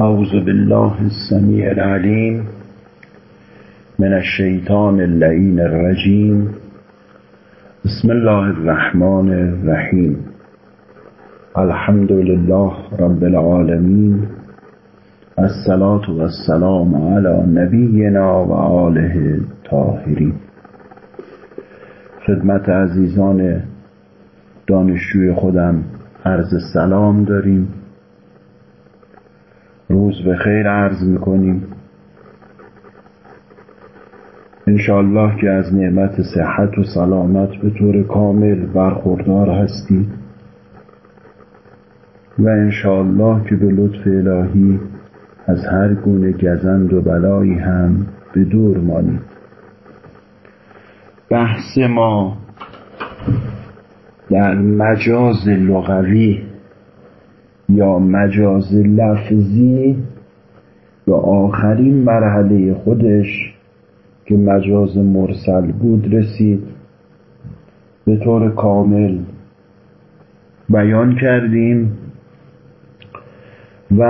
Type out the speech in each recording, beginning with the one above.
أعوذ بالله السميع العليم من الشيطان اللعين الرجيم. بسم الله الرحمن الرحيم. الحمد لله رب العالمين. الصلاة والسلام على نبينا و آله خدمت عزیزان دانشجوی خودم عرض سلام داریم. روز به خیر عرض می‌کنیم. انشاءالله که از نعمت صحت و سلامت به طور کامل برخوردار هستید و انشاءالله که به لطف الهی از هر گونه گزند و بلایی هم به دور مانید بحث ما در مجاز لغوی یا مجاز لفظی به آخرین مرحله خودش که مجاز مرسل بود رسید. به طور کامل بیان کردیم و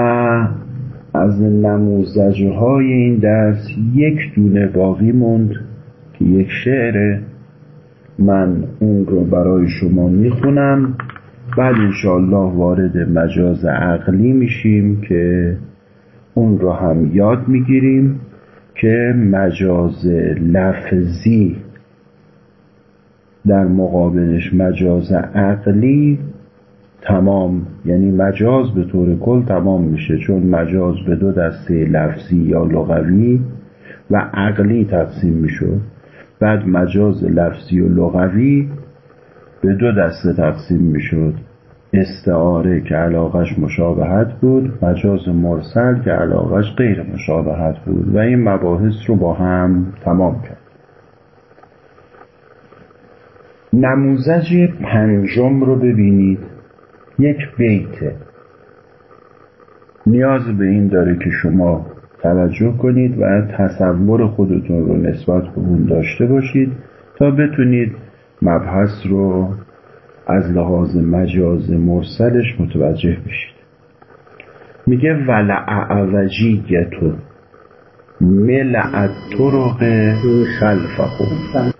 از نموزجهای این درس یک دونه باقی موند که یک شعر. من اون رو برای شما می‌خونم. بعد انشاءالله وارد مجاز عقلی میشیم که اون رو هم یاد می‌گیریم که مجاز لفظی در مقابلش مجاز عقلی تمام یعنی مجاز به طور کل تمام میشه چون مجاز به دو دسته لفظی یا لغوی و عقلی تقسیم می‌شد بعد مجاز لفظی و لغوی به دو دسته تقسیم می‌شد. استعاره که علاقش مشابهت بود مجاز مرسل که علاقش غیر مشابهت بود و این مباحث رو با هم تمام کرد. نموزج پنجم رو ببینید. یک بیته. نیاز به این داره که شما توجه کنید و تصور خودتون رو نسبت به اون داشته باشید تا بتونید مبحث رو از لحاظ مجاز مرسلش متوجه بشید. میگه ولعوجیتو ملعت طرق خلفهم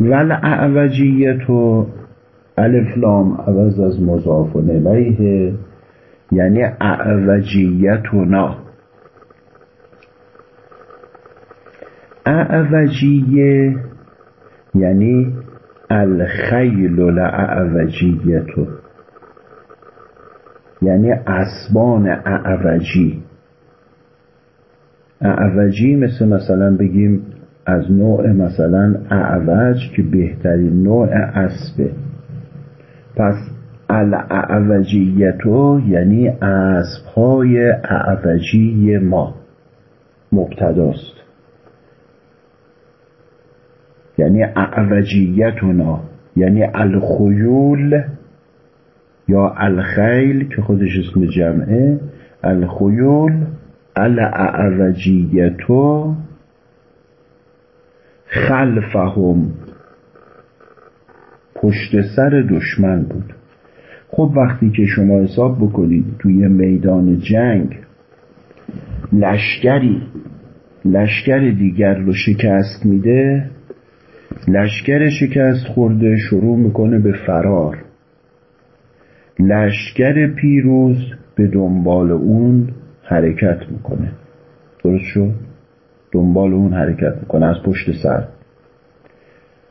ولعوجیتو الف لام عوض از مضاف الیه یعنی اعوجیتنا اعوجیه یعنی الخیل لعوجیتو یعنی اسبان اعوجی. اعوجی مثل مثلا بگیم از نوع مثلا اعوج که بهترین نوع اسبه. پس الاعوجیتو یعنی اسبهای اعوجی ما مبتداست. یعنی اعوجیتنا یعنی الخیول یا الخیل که خودش اسم جمعه الخیول الاعوجیتو خلفهم. پشت سر دشمن بود. خب وقتی که شما حساب بکنید توی میدان جنگ لشکری لشکر دیگر رو شکست میده لشکر شکست خورده شروع می‌کنه به فرار. لشکر پیروز به دنبال اون حرکت می‌کنه. درست شد؟ دنبال اون حرکت می‌کنه از پشت سر.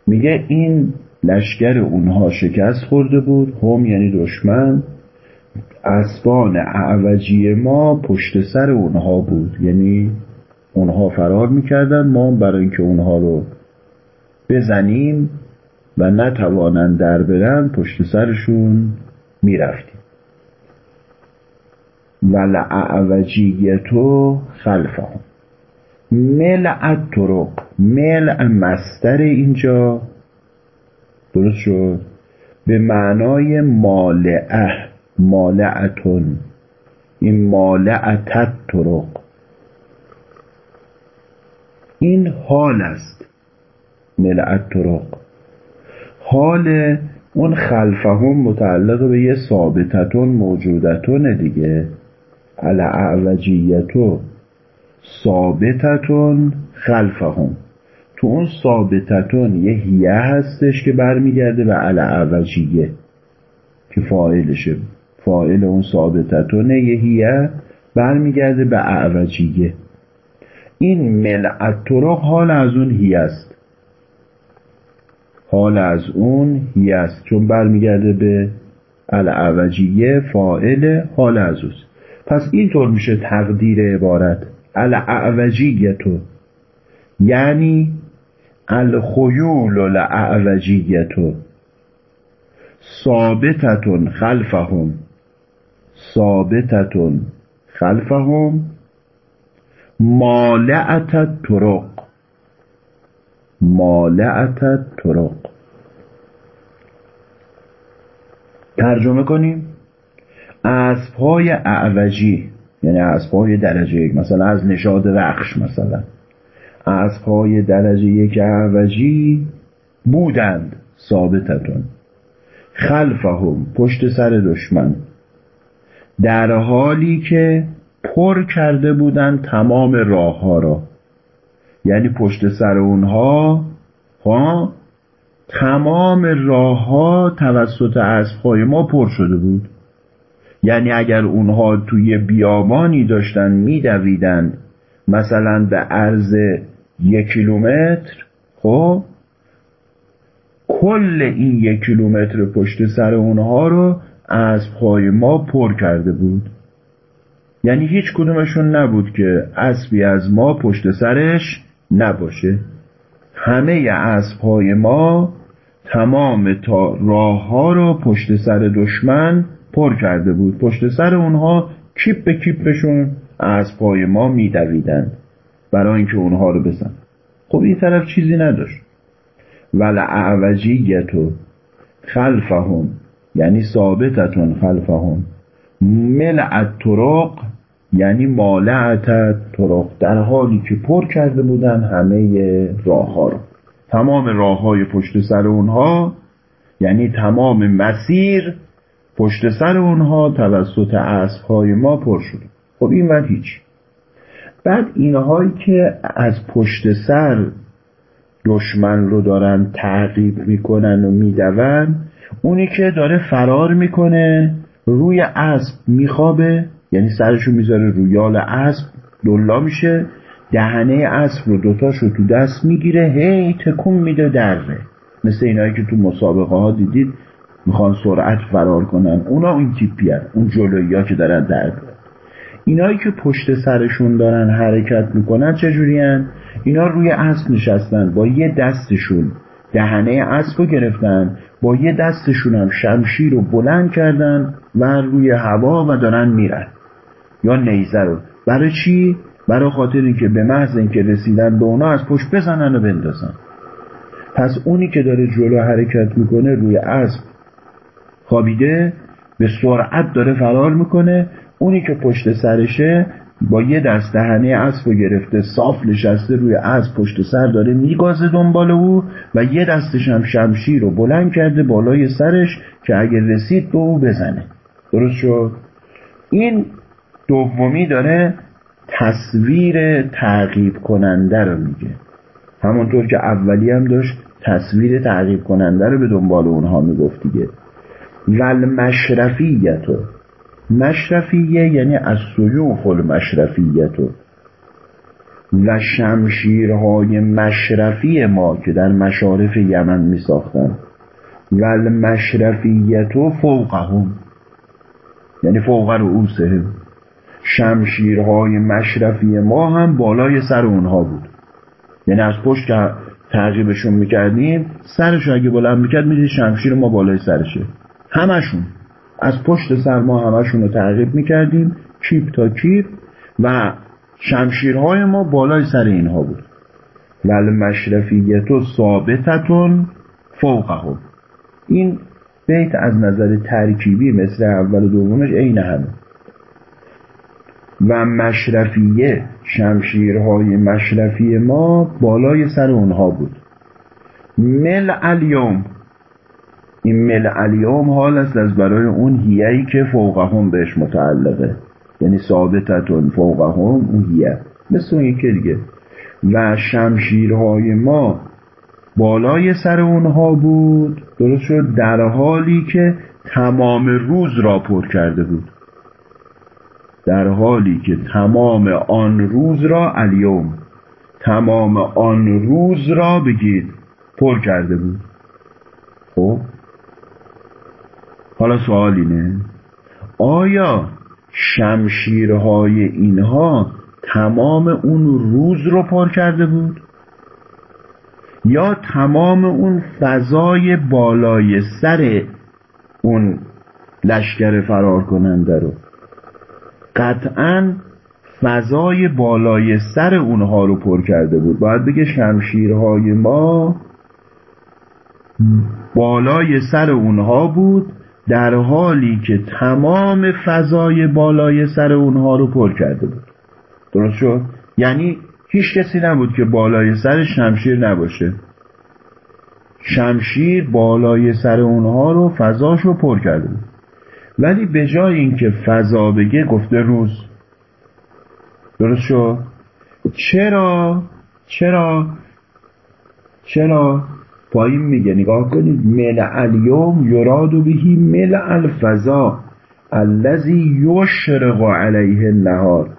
میگه این لشکر اونها شکست خورده بود. هم یعنی دشمن. اسبان اعوجی ما پشت سر اونها بود. یعنی اونها فرار می‌کردن. ما برای اینکه اونها رو بزنیم و نتوانند در برن پشت سرشون می‌رفتیم. ولعوجیتو خلفهم. ملع طرق ملع مستر اینجا. درست شد؟ به معنای مالعه مالعتون. این مالعتت طرق این حال است. ملعت طرق. حال اون خلفهم متعلق به یه ثابتتون موجودتون دیگه. الاعوجیتو ثابتتون خلفهم. تو اون ثابتتون یه هیه هستش که برمیگرده به الاعوجیه که فاعلشه. فاعل اون ثابتتونه یه هیه برمیگرده به اعوجیه. این ملعت حال از اون هیه است. حال از اون هیه است. چون برمیگرده به الاعوجیه فاعل حال از اوست. پس اینطور میشه تقدیر عبارت. الاعوجیتو یعنی الخیول الاعوجیتو ثابتتون خلفهم. ثابتتون خلفهم. مالعت طرق مالعت طرق. ترجمه کنیم. اسبهای اعوجی یعنی اسبهای درجه یک مثلا از نشاد رخش مثلا. اسبهای درجه یک اعوجی بودند ثابتتون. خلفهم پشت سر دشمن. در حالی که پر کرده بودند تمام راه ها را. یعنی پشت سر اونها ها تمام راه ها توسط اسبهای ما پر شده بود. یعنی اگر اونها توی بیابانی داشتن میدویدن مثلا به عرض یک کیلومتر خب کل این یک کیلومتر پشت سر اونها رو اسبهای ما پر کرده بود. یعنی هیچ کدومشون نبود که اسبی از ما پشت سرش نباشه. همه اسبهای ما تمام تا راه ها رو پشت سر دشمن پر کرده بود. پشت سر اونها کیپ به کیپشون اسبهای ما میدویدند. برای اینکه اونها رو بزن. خب این طرف چیزی نداشت. ول اعوجیتو خلفهم یعنی ثابتتون خلفهم ملعت طرق یعنی مالعت طرق در حالی که پر کرده بودن همه راه ها رو. تمام راه های پشت سر اونها یعنی تمام مسیر پشت سر اونها توسط اسب های ما پر شد خب این وقت هیچ. بعد اینهایی که از پشت سر دشمن رو دارن تعقیب می‌کنن و میدون اونی که داره فرار می‌کنه روی اسب میخوابه یعنی سرشو می‌ذاره رویال اسب دلا میشه دهنه اسب رو دوتاشو تو دست می‌گیره هی تکون میده دره. مثل اینایی که تو مسابقه ها دیدید می‌خوان سرعت فرار کنن. اونا این تیپی اون جلویی ها که دارن در اینایی که پشت سرشون دارن حرکت می‌کنن چجوری اینا روی اسب نشستن با یه دستشون دهنه اسب رو گرفتن با یه دستشون هم شمشیر رو بلند کردن و روی هوا و دارن میرن. یا نیزه رو. برای چی؟ برای خاطر اینکه به محض اینکه رسیدن به اونا از پشت بزنن و بندازن. پس اونی که داره جلو حرکت می‌کنه روی اسب خوابیده به سرعت داره فرار می‌کنه. اونی که پشت سرشه با یه دست دهنه اسب گرفته صاف نشسته روی اسب پشت سر داره میگازه دنبال او و یه دستش هم شمشیر رو بلند کرده بالای سرش که اگر رسید به او بزنه. درست شد؟ این دومی داره تصویر تعقیب کننده رو میگه. همونطور که اولی هم داشت تصویر تعقیب کننده رو به دنبال اونها می‌گفت دیگه. ول مشرفیتو مشرفیه یعنی از سیوف المشرفیتو و شمشیرهای مشرفی ما که در مشارف یمن می ساختن و المشرفیتو فوقهم. یعنی فوق رؤوسهم شمشیرهای مشرفی ما هم بالای سر اونها بود. یعنی از پشت که تعقیبشون می‌کردیم سرش اگه بلند می‌کرد می‌دید شمشیر ما بالای سرشه. همشون. از پشت سر ما همشون رو تعقیب می‌کردیم کیپ تا کیپ و شمشیرهای ما بالای سر اینها بود. ول مشرفیتو ثابتتون فوقهم. این بیت از نظر ترکیبی مثل اول و دومش عین همه. و مشرفیه شمشیرهای مشرفی ما بالای سر اونها بود. مل الیوم این مل الیوم حال است از برای اون هیهی که فوقهم بهش متعلقه. یعنی ثابتتون فوقهم اون هیه. مثل اون یکی دیگه. و شمشیرهای ما بالای سر اونها بود. درست شد در حالی که تمام روز را پر کرده بود. در حالی که تمام آن روز را الیوم تمام آن روز را بگید پر کرده بود. خب؟ حالا سوال اینه آیا شمشیرهای اینها تمام اون روز رو پر کرده بود؟ یا تمام اون فضای بالای سر اون لشکر فرار کننده رو؟ قطعا فضای بالای سر اونها رو پر کرده بود. باید بگه شمشیرهای ما بالای سر اونها بود در حالی که تمام فضای بالای سر اونها رو پر کرده بود. درست شد؟ یعنی هیچ کسی نبود که بالای سر شمشیر نباشه. شمشیر بالای سر اونها رو فضاش رو پر کرده بود. ولی به جای اینکه فضا بگه گفته روز. درست شد؟ چرا؟ چرا؟ چرا؟ پایین میگه نگاه کنید. مل الیوم یراد بهی مل الفضا الذی یشرق علیه النهار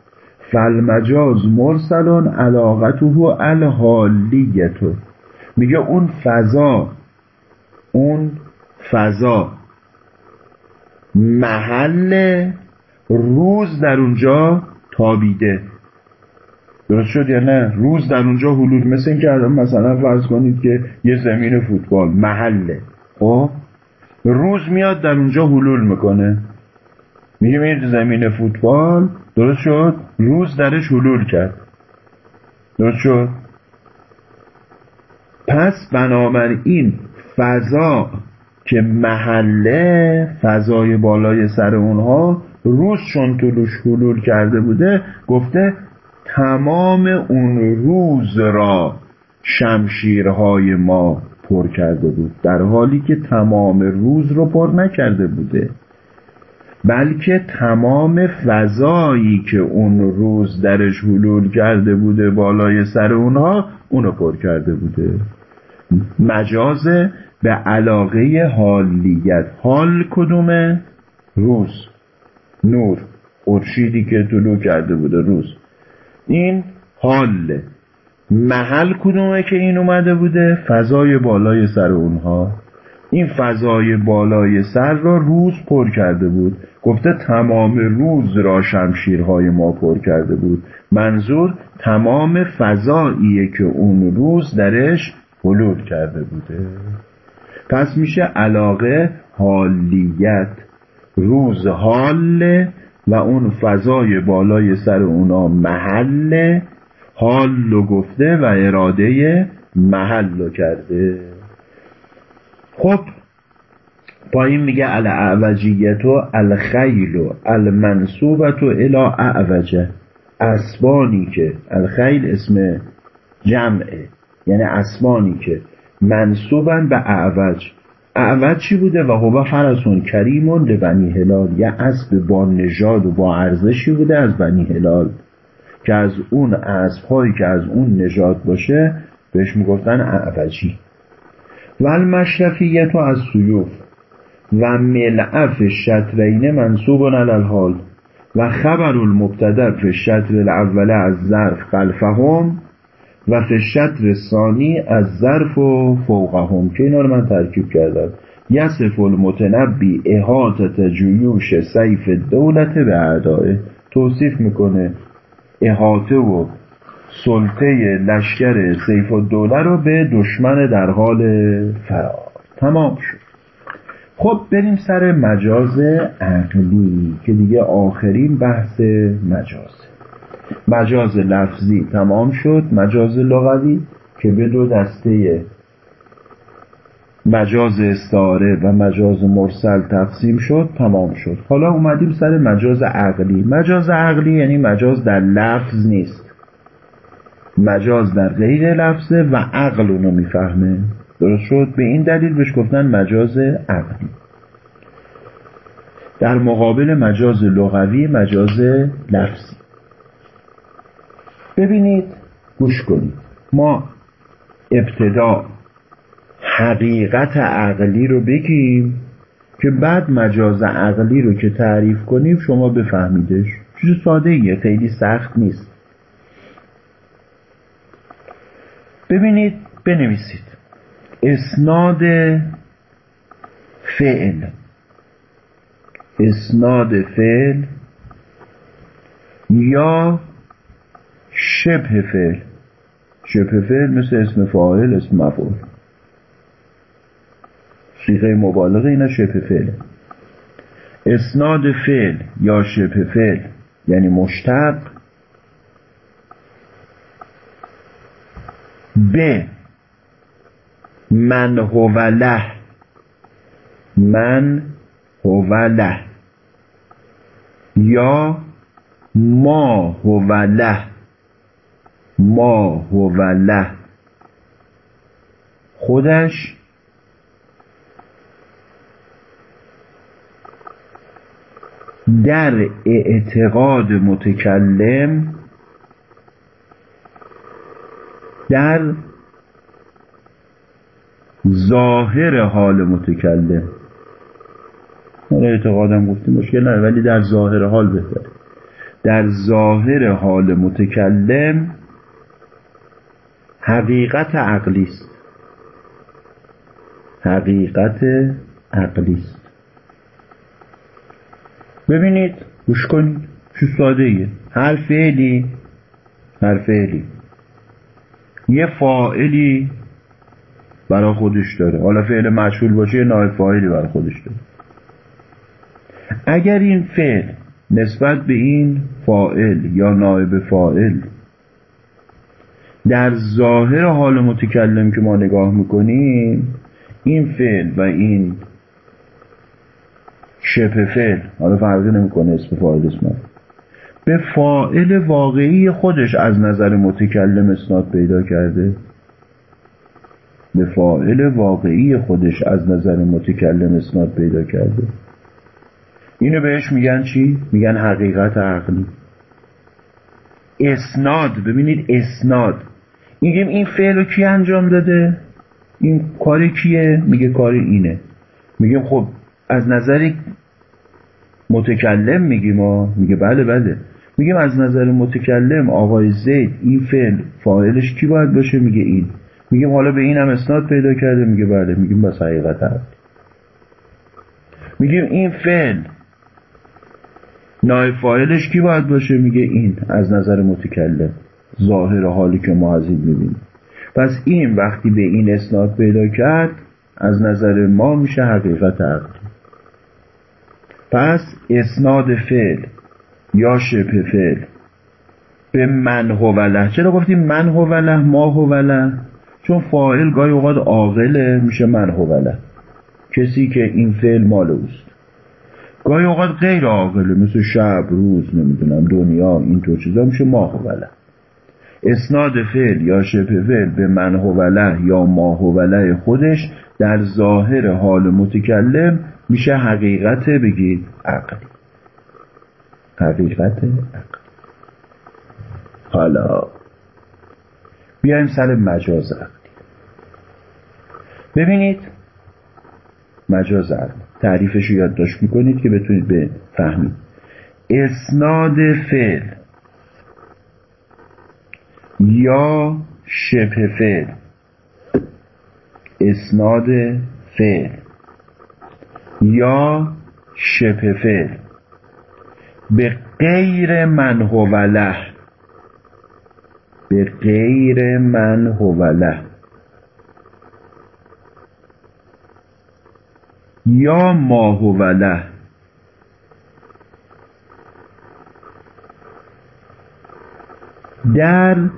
فالمجاز مرسلون علاقته الحالیتو میگه اون فضا اون فضا محل روز در اونجا تابیده. درست شد یا نه؟ روز در اونجا حلول. مثل این که مثلا فرض کنید که یه زمین فوتبال محله. خب؟ روز میاد در اونجا حلول می‌کنه. میگه میرید زمین فوتبال. درست شد؟ روز درش حلول کرد. درست شد؟ پس بنابراین فضا که محله فضای بالای سر اونها روز چون طولوش حلول کرده بوده گفته تمام اون روز را شمشیرهای ما پر کرده بود در حالی که تمام روز رو پر نکرده بوده. بلکه تمام فضایی که اون روز درش حلول کرده بوده بالای سر اونها اونو پر کرده بوده. مجاز به علاقه حالیت. حال کدومه؟ روز. نور. خورشیدی که طلوع کرده بوده روز. این حال محل کدومه که این اومده بوده؟ فضای بالای سر اونها. این فضای بالای سر را روز پر کرده بود. گفته تمام روز را شمشیرهای ما پر کرده بود. منظور تمام فضاییه که اون روز درش حلول کرده بوده. پس میشه علاقه حالیت. روز حال و اون فضای بالای سر اونا محل. حال رو گفته و اراده محل کرده. خب پایین میگه الاعوجیتو الخیل المنصوبتو الى اعوجه اسبانی که الخیل اسم جمعه یعنی اسبانی که منصوبن به اعوج. اعوج چی بوده؟ و هو فرسون کریمون لبنی هلال. یه اسب با نژاد و با ارزشی بوده از بنی هلال. که از اون اسبهایی که از اون نژاد باشه بهش می‌گفتن اعوجی. و المشرفیت از سیوف. و ملعف شطرین منصوب الحال. و خبر المبتدا فی الشطر الاول از ظرف خلفهم. و الشطر ثانی از ظرف و فوقهم. که اینا رو من ترکیب کردم. یصف المتنبی احاطت جیوش سیف دولت به اعدائه توصیف می‌کنه احاطه و سلطه لشکر سیف الدوله رو به دشمن در حال فرار. تمام شد. خب بریم سر مجاز عقلی که دیگه آخرین بحث مجاز. مجاز لفظی تمام شد مجاز لغوی که به دو دسته مجاز استعاره و مجاز مرسل تقسیم شد تمام شد. حالا اومدیم سر مجاز عقلی. مجاز عقلی یعنی مجاز در لفظ نیست. مجاز در غیر لفظه و عقل اونو می‌فهمه. درست شد؟ به این دلیل بهش گفتن مجاز عقلی. در مقابل مجاز لغوی مجاز لفظی. ببینید گوش کنید. ما ابتدا حقیقت عقلی رو بگیم که بعد مجاز عقلی رو که تعریف کنیم شما بفهمیدش. چیز ساده ایه خیلی سخت نیست. ببینید بنویسید. اسناد فعل. اسناد فعل یا شبه فعل. شبه فعل مثل اسم فاعل اسم مفعول. صیغه مبالغه اینا شبه فعل. اسناد فعل یا شبه فعل یعنی مشتق. به من هو له. من هو له. یا ما هو له. ما هو له خودش در اعتقاد متکلم در ظاهر حال متکلم. من اعتقادم گفتیم مشکل نداره ولی در ظاهر حال بهتره. در ظاهر حال متکلم حقیقت عقلی است. حقیقت عقلی است. ببینید گوش کنید چه ساده ایه هر فعلی هر فعلی. یه فاعلی برای خودش داره. حالا فعل مشهول باشه یه نایب فاعلی برای خودش داره. اگر این فعل نسبت به این فاعل یا نایب فاعل در ظاهر حال متکلم که ما نگاه می‌کنیم این فعل و این شبه فعل حالا فرقی نمی‌کنه اسم فاعل اسم به فاعل واقعی خودش از نظر متکلم اسناد پیدا کرده. به فاعل واقعی خودش از نظر متکلم اسناد پیدا کرده. اینو بهش میگن چی؟ میگن حقیقت عقلی. اسناد ببینید اسناد. میگیم این فعل رو کی انجام داده؟ این کار کیه؟ میگه کار اینه. میگیم خب از نظر متکلم میگیم ما میگه بله بله. میگیم از نظر متکلم آقای زید این فعل فاعلش کی باید باشه؟ میگه این. میگیم حالا به این هم اسناد پیدا کرده؟ میگه بله. میگیم بس حقیقت هست میگیم این فعل نایب فاعلش کی باید باشه؟ میگه این. از نظر متکلم. ظاهر حالی که ما از این می‌بینیم. پس این وقتی به این اسناد پیدا کرد از نظر ما میشه حقیقت عقلی پس اسناد فعل یا شبه فعل به من هوله چرا گفتیم من هوله ما هوله چون فاعل گاهی اوقات عاقله میشه من هوله کسی که این فعل مال اوست. گاهی اوقات غیر عاقله مثل شب روز نمی‌دونم دنیا اینطور چیزا میشه ما هوله اسناد فعل یا شبه فعل به من هوله یا ما هوله خودش در ظاهر حال متکلم میشه حقیقت بگید عقلی حقیقت عقلی حالا بیایم سر مجاز عقلی ببینید مجاز عقلی تعریفش رو یادداشت می‌کنید که بتونید به فهمید اسناد فعل. یا شبه فعل اسناد فعل. یا شبه فعل به غیر من هوله به غیر من هوله یا ما هوله در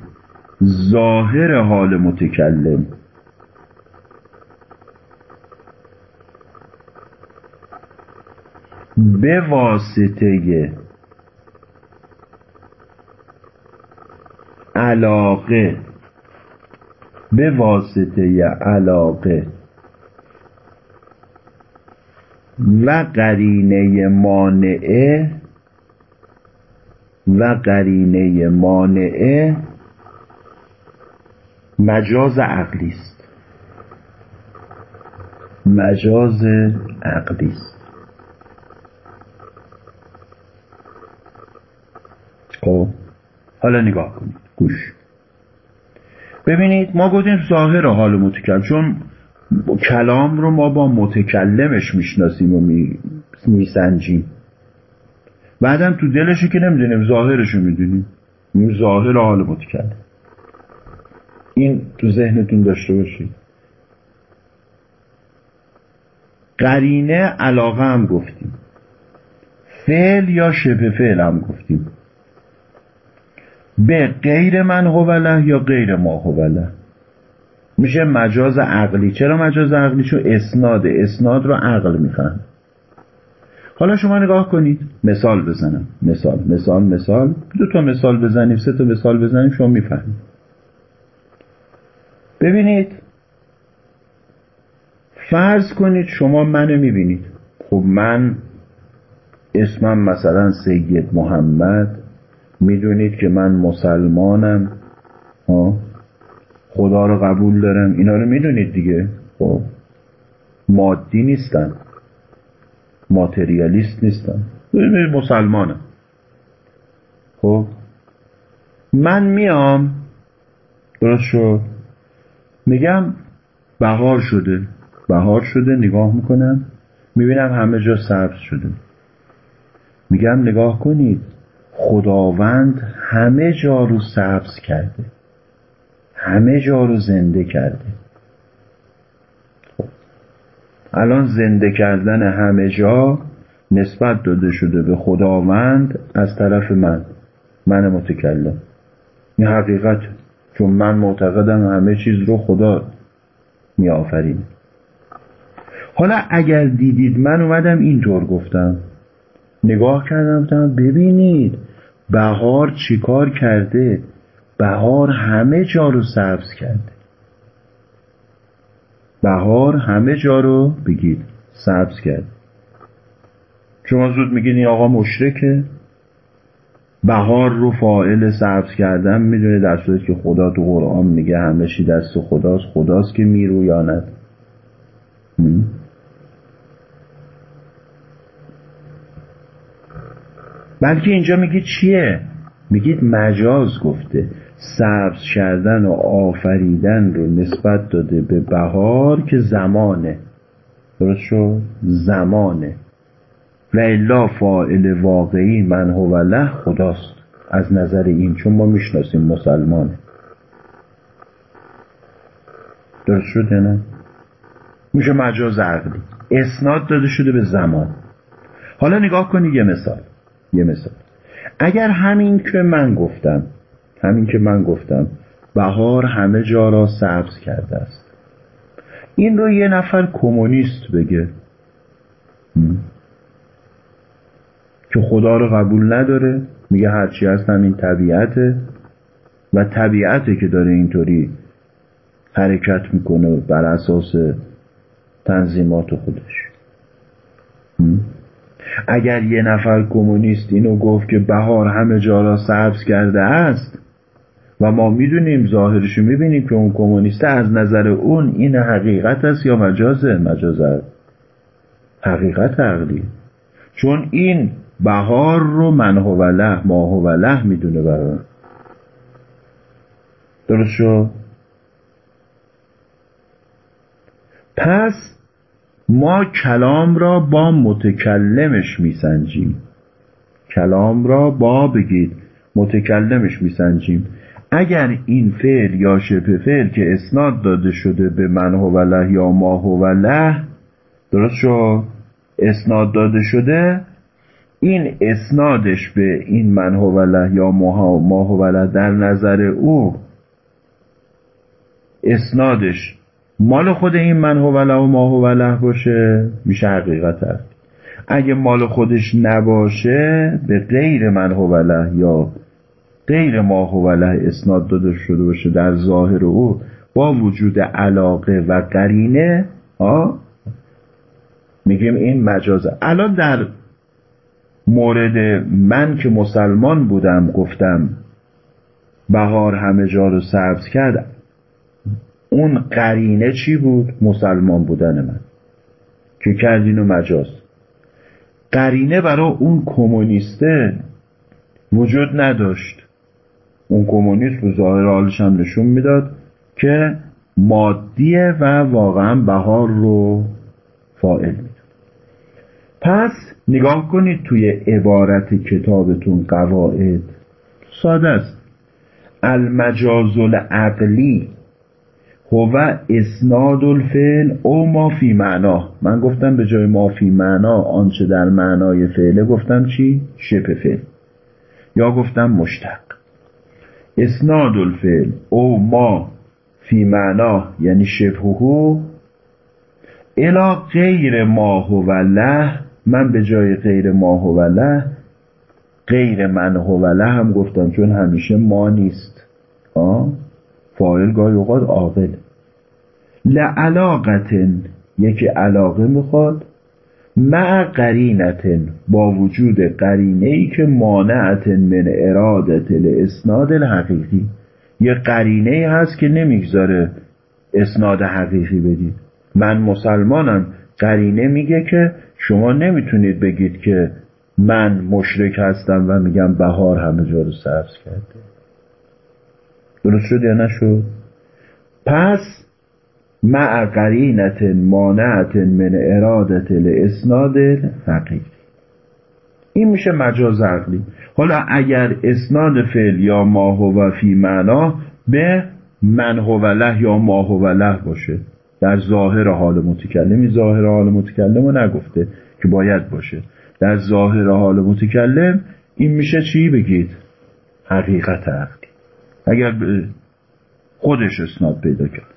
ظاهر حال متکلم. به واسطه علاقه به واسطه علاقه و قرینه مانعه و قرینه مانعه مجاز عقلی است. مجاز عقلی است. خب حالا نگاه کنید. گوش. ببینید ما گفتیم ظاهر حال متکلم چون کلام رو ما با متکلمش می‌شناسیم و میسنجیم. بعدم تو دلشو که نمی‌دونیم ظاهرش رو می‌دونیم. ظاهر حال متکلم. این تو ذهنتون داشته باشید. قرینه علاقه هم گفتیم. فعل یا شبه فعل هم گفتیم. به غیر من هوله یا غیر ما هوله میشه مجاز عقلی. چرا مجاز عقلی؟ چون اسناد اسناد رو عقل میفهم حالا شما نگاه کنید. مثال بزنم. مثال مثال مثال. دو تا مثال بزنیم سه تا مثال بزنیم شما می‌فهمید. ببینید. فرض کنید شما منو می‌بینید. خب من اسمم مثلا سید محمد. می‌دونید که من مسلمانم. خدا رو قبول دارم. اینا رو می‌دونید دیگه. خب. مادی نیستم ماتریالیست نیستم مسلمانم. خب. من میام. درست شد؟ میگم بهار شده. بهار شده نگاه می‌کنم. می‌بینم همه جا سبز شده. میگم نگاه کنید خداوند همه جا رو سبز کرده. همه جا رو زنده کرده. الان زنده کردن همه جا نسبت داده شده به خداوند از طرف من. من متکلم. این حقیقت چون من معتقدم همه چیز رو خدا می آفرین. حالا اگر دیدید من اومدم اینطور گفتم. نگاه کردم گفتم ببینید بهار چیکار کرده؟ بهار همه جا رو سبز کرده. بهار همه جا رو بگید سبز کرد شما زود میگید این آقا مشرکه؟ بهار رو فائل سبز کردن می‌دونه در صورت که خدا تو قرآن میگه همه چی دست خداست خداست که میرویاند بلکه اینجا میگید چیه؟ میگید مجاز گفته سبز کردن و آفریدن رو نسبت داده به بهار که زمانه. درست شد؟ زمانه. و الا فاعل واقعی من هو له خداست. از نظر این چون ما می‌شناسیم مسلمانه. درست شده نه؟ میشه مجاز عقلی. اسناد داده شده به زمان. حالا نگاه کنید یه مثال. یه مثال. اگر همین که من گفتم همین که من گفتم بهار همه جا را سبز کرده است. این رو یه نفر کمونیست بگه. که خدا رو قبول نداره. میگه هرچی هست همین طبیعته. و طبیعته که داره اینطوری حرکت می‌کنه بر اساس تنظیمات خودش. اگر یه نفر کمونیست اینو گفت که بهار همه جا را سبز کرده است و ما می‌دونیم ظاهرشو می‌بینیم که اون کمونیست از نظر اون این حقیقت است یا مجازه؟ مجازه حقیقت عقلی چون این بهار رو من له ما له می‌دونه برای. درست شد پس ما کلام را با متکلمش میسنجیم. کلام را با بگید متکلمش میسنجیم. اگر این فعل یا شبه فعل که اسناد داده شده به من له یا ما له درست شد اسناد داده شده این اسنادش به این من له یا ما له در نظر او اسنادش مال خود این من له و ما له باشه میشه حقیقت هست. اگه مال خودش نباشه به غیر من له یا غیر ما له اسناد داده شده باشه در ظاهر او با وجود علاقه و قرینه ها میگیم این مجازه الان در مورد من که مسلمان بودم گفتم بهار همه جا رو سبز کرد اون قرینه چی بود؟ مسلمان بودن من. که کردین و مجاز. قرینه برای اون کمونیسته وجود نداشت. اون کمونیست رو ظاهر حالش هم نشون می‌داد که مادیه و واقعا بهار رو فائل می‌داد پس نگاه کنید توی عبارت کتابتون قواعد. ساده است. المجاز العقلی هو اسناد الفعل او ما فی معنا. من گفتم به جای ما فی معنا آنچه در معنای فعله گفتم چی؟ شبه فعل. یا گفتم مشتق. اسناد الفعل او ما فی معنا یعنی شبهه الا غیر ما هو له من به جای غیر ما هو له غیر من هو له هم گفتم چون همیشه ما نیست. آه؟ فاعل گاهی اوقات عاقل. لعلاقتن یکی علاقه می‌خواد. مع قرینتن با وجود قرینه ای که مانعتن من ارادت الاسناد الحقیقی. یه قرینه ای هست که نمی‌گذاره اسناد حقیقی بدید. من مسلمانم قرینه میگه که شما نمی‌تونید بگید که من مشرک هستم و میگم بهار همه جا رو سبز کرده. درست شد یا نشد؟ پس مع قرینت مانعت من ارادت الاسناد حقیقی. این میشه مجاز عقلی. حالا اگر اسناد فعل یا ما هو فی معنا به من هو له یا ما هو له باشه در ظاهر حال متکلمی ظاهر حال متکلم رو نگفته که باید باشه. در ظاهر حال متکلم این میشه چی بگید؟ حقیقت عقلی. اگر خودش اسناد پیدا کرد.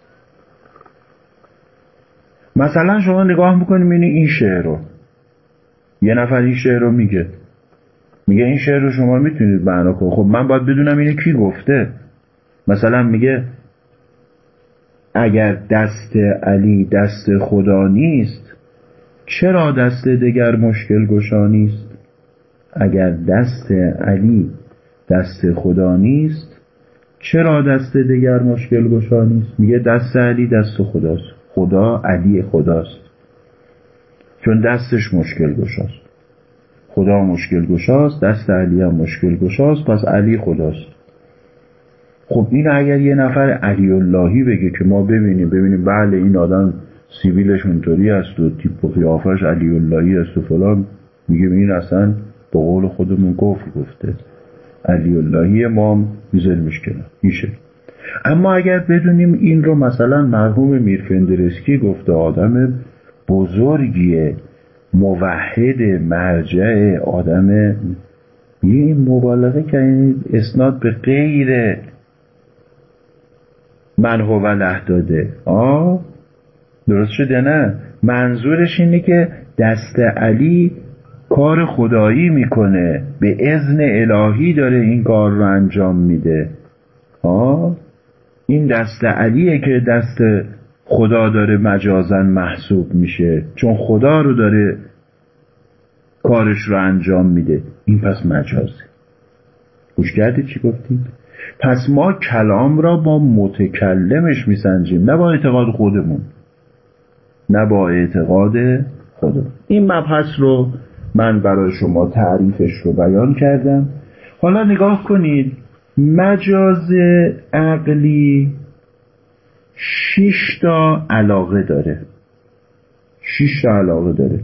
مثلا شما نگاه می‌کنید می‌بینی این شعر رو. یه نفر این شعر رو میگه. میگه این شعر رو شما می‌تونید معنا کنید. خب من باید بدونم اینه کی گفته. مثلا میگه اگر دست علی دست خدا نیست چرا دست دگر مشکل گشا نیست؟ اگر دست علی دست خدا نیست چرا دست دگر مشکل گشا نیست؟ میگه دست علی دست خداست. خدا علی خداست. چون دستش مشکل گشاست. خدا مشکل گشاست دست علی هم مشکل گشاست پس علی خداست. خب این اگر یه نفر علی اللهی بگه که ما ببینیم ببینیم بله این آدم سیویلش اونطوری است و تیپ و قیافش علی اللهی است و فلان میگه این اصلا به قول خودمون گفت گفته. علی اللهی ما میذاریمش کنار میشه. اما اگر بدونیم این رو مثلا مرحوم میرفندرسکی گفته آدم بزرگیه موحد مرجع آدم این مبالغه که اسناد به غیر من هو له داده. آه درست شده نه؟ منظورش اینه که دست علی کار خدایی می‌کنه. به اذن الهی داره این کار رو انجام میده. آه این دست علیه که دست خدا داره مجازن محسوب میشه. چون خدا رو داره کارش رو انجام میده. این پس مجازه. گوش کردید چی گفتید پس ما کلام را با متکلمش میسنجیم نه با اعتقاد خودمون نه با اعتقاد خودمون. این مبحث رو من برای شما تعریفش رو بیان کردم. حالا نگاه کنید مجاز عقلی شش تا علاقه داره. شش تا علاقه داره.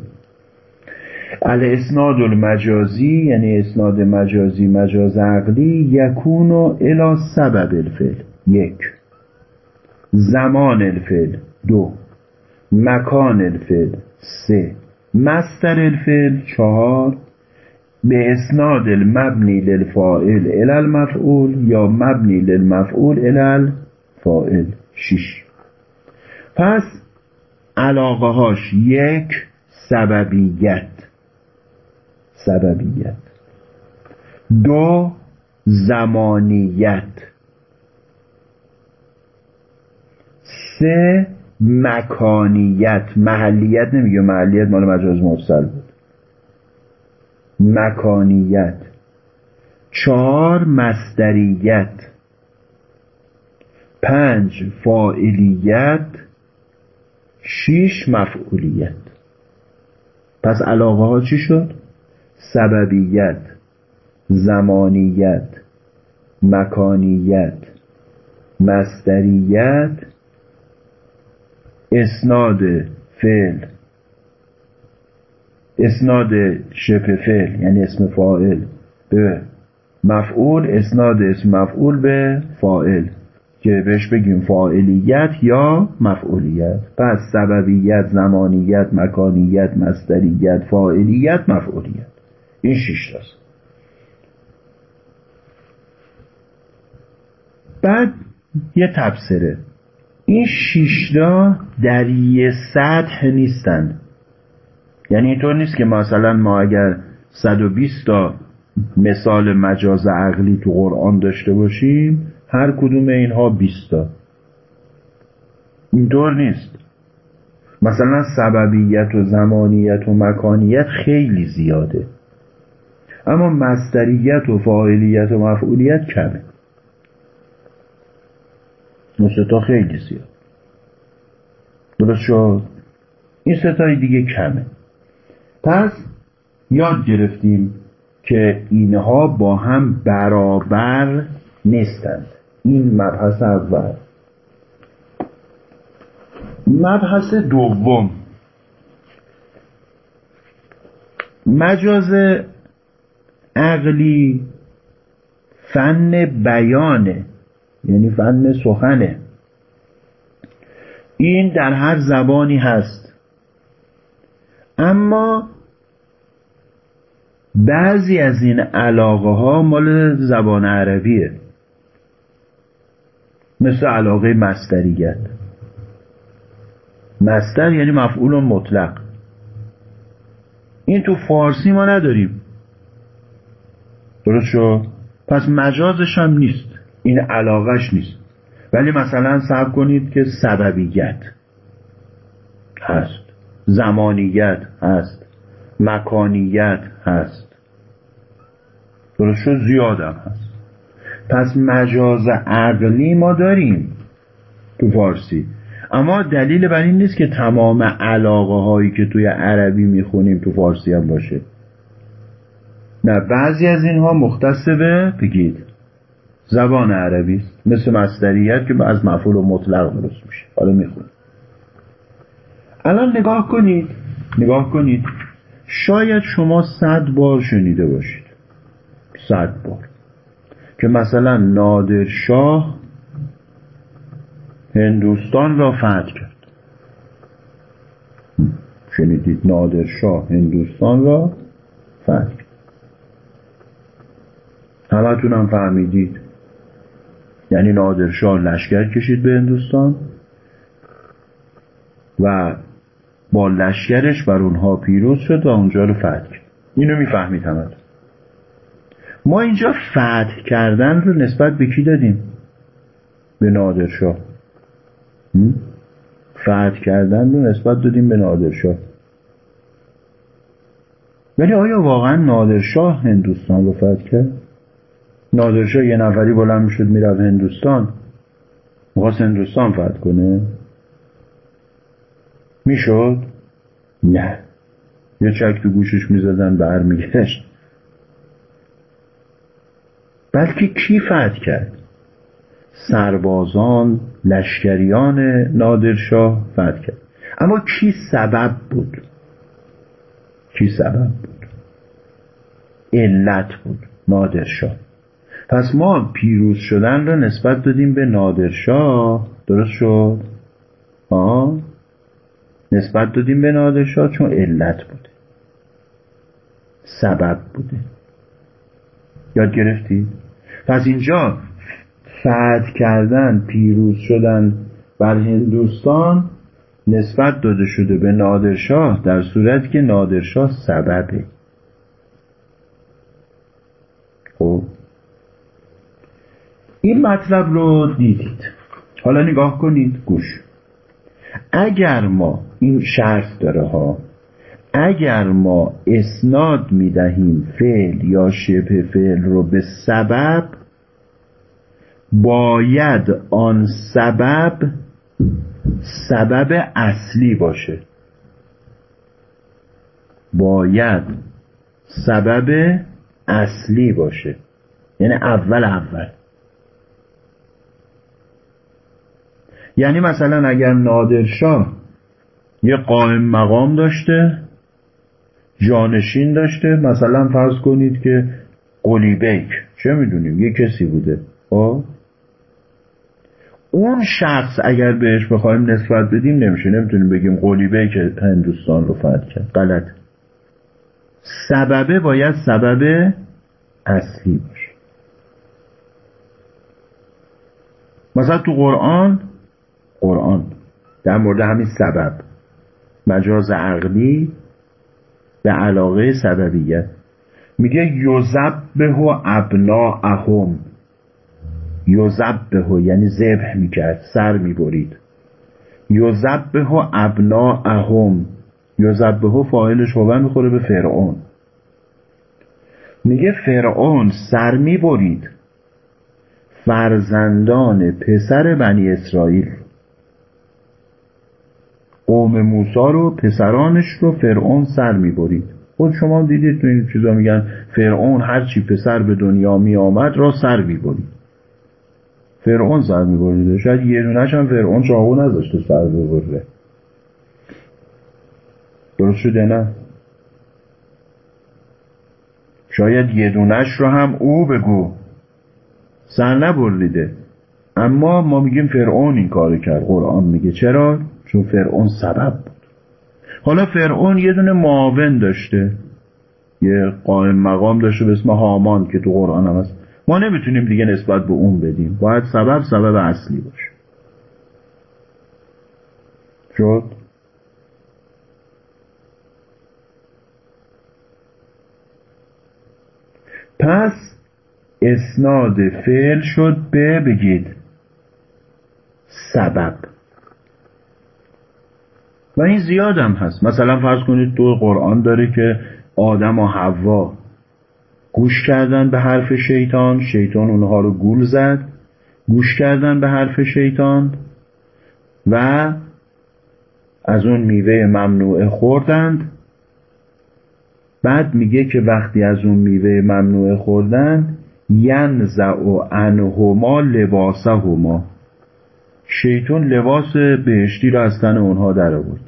الاسناد المجازی یعنی اسناد مجازی مجاز عقلی یکون و الا سبب الفعل. یک. زمان الفعل. دو. مکان الفعل. سه. مستر الفعل. چهار. به اسناد المبنی للفائل ال المفعول یا مبنی للمفعول ال الفائل شش. پس علاقه هاش یک سببیت. سببیت. دو زمانیت. سه مکانیت. محلیت نمیگه. محلیت مال مجاز مرسل بود. مکانیت. چهار مستریت پنج فاعلیت. شیش مفعولیت. پس علاقه ها چی شد؟ سببیت زمانیت مکانیت مستریت اسناد فعل. اسناد شبه فعل یعنی اسم فاعل به مفعول اسناد اسم مفعول به فاعل که بهش بگیم فاعلیت یا مفعولیت. پس سببیت زمانیت مکانیت مستریت فاعلیت مفعولیت. این شش تاست بعد یه تبصره. این شیشتا در یه سطح نیستند یعنی اینطور نیست که مثلا ما اگر 120 تا مثال مجاز عقلی تو قرآن داشته باشیم هر کدوم اینها 20 تا اینطور نیست. مثلا سببیت و زمانیت و مکانیت خیلی زیاده. اما مستریت و فاعلیت و مفعولیت کمه. تا خیلی زیاد. درست شد؟ این ستای دیگه کمه. پس یاد گرفتیم که اینها با هم برابر نیستند. این مبحث اول. مبحث دوم. مجاز عقلی فن بیانه یعنی فن سخنه. این در هر زبانی هست. اما بعضی از این علاقه ها مال زبان عربیه. مثل علاقه مستریت مستر یعنی مفعول مطلق. این تو فارسی ما نداریم. درست شد؟ پس مجازش هم نیست. این علاقش نیست. ولی مثلا صبر کنید که سببیت هست. زمانیت هست. مکانیت هست. درست شد؟ زیادم هست. پس مجاز عقلی ما داریم تو فارسی. اما دلیل بر این نیست که تمام علاقه هایی که توی عربی می‌خونیم تو فارسی هم باشه. نه بعضی از اینها مختص به بگید. زبان عربی است مثل مصدریت که از مفعول و مطلق درست میشه. حالا می‌خونیم الان نگاه کنید. نگاه کنید. شاید شما صد بار شنیده باشید. صد بار. که مثلا نادر شاه هندوستان را فتح کرد. شنیدید؟ نادر شاه هندوستان را فتح کرد همتون هم فهمیدید. یعنی نادرشاه لشکر کشید به هندوستان و با لشکرش بر اونها پیروز شد و اونجا رو فتح کرد اینو می‌فهمید همه ما اینجا فتح کردن رو نسبت به کی دادیم؟ به نادرشاه. فتح کردن رو نسبت دادیم به نادرشاه. ولی آیا واقعا نادرشاه هندوستان رو فتح کرد؟ نادرشاه یه نفری بلند می‌شد می‌رفت هندوستان. می‌خواست هندوستان فتح کنه. می‌شد؟ نه. یه چک تو گوشش می‌زدن برمیگشت. بلکه کی فتح کرد؟ سربازان لشکریان نادرشاه فتح کرد. اما کی سبب بود؟ کی سبب بود؟ علت بود نادرشاه. پس ما پیروز شدن را نسبت دادیم به نادرشاه درست شد؟ آه. نسبت دادیم به نادرشاه چون علت بوده. سبب بوده. یاد گرفتید؟ پس اینجا فتح کردن پیروز شدن بر هندوستان نسبت داده شده به نادرشاه در صورت که نادرشاه سببه. خب؟ این مطلب رو دیدید. حالا نگاه کنید گوش. اگر ما این شرط داره ها اگر ما اسناد می‌دهیم فعل یا شبه فعل رو به سبب باید آن سبب سبب اصلی باشه. باید سبب اصلی باشه. یعنی اول اول. یعنی مثلا اگر نادرشاه یه قائم مقام داشته جانشین داشته مثلا فرض کنید که قلی بیک چه می‌دونیم؟ یه کسی بوده. آه؟ خب؟ اون شخص اگر بهش بخوایم نسبت بدیم نمیشه. نمی‌تونیم بگیم قلی بیک هندوستان رو فتح کرد. غلط. سببه باید سبب اصلی باشه. مثلا تو قرآن قرآن. در مورد همین سبب. مجاز عقلی به علاقه سببیت میگه یوزبه و ابنا اهم یوزبه یعنی ذبح می‌کرد سر می‌برید. یوزبه و ابنا اهم یوزبه فاعلش هوه می‌خوره به فرعون. میگه فرعون سر می‌برید. فرزندان پسر بنی اسرائیل. قوم موسا رو پسرانش رو فرعون سر می‌برید. خود شما دیدید تو این چیزا میگن فرعون هرچی پسر به دنیا می آمد را سر می‌برید. فرعون سر میبریده. شاید یه دونش هم فرعون چاقو نذاشته سر ببره. درست شده نه؟ شاید یه دونش رو هم او بگو. سر نبریده. اما ما میگیم فرعون این کار کرد. قرآن میگه. چرا؟ چون فرعون سبب بود. حالا فرعون یه دونه معاون داشته. یه قائم مقام داشته به اسم هامان که تو قرآن هم هست. ما نمی‌تونیم دیگه نسبت به اون بدیم. باید سبب سبب اصلی باشه. شد؟ پس اسناد فعل شد به بگید سبب. و این زیادم هست. مثلا فرض کنید تو قرآن داره که آدم و حوا گوش کردن به حرف شیطان شیطان اونها رو گول زد گوش کردن به حرف شیطان و از اون میوه ممنوعه خوردند. بعد میگه که وقتی از اون میوه ممنوعه خوردن ینزع و انهما لباسهما. شیطان لباس بهشتی را از تن اونها در آورد.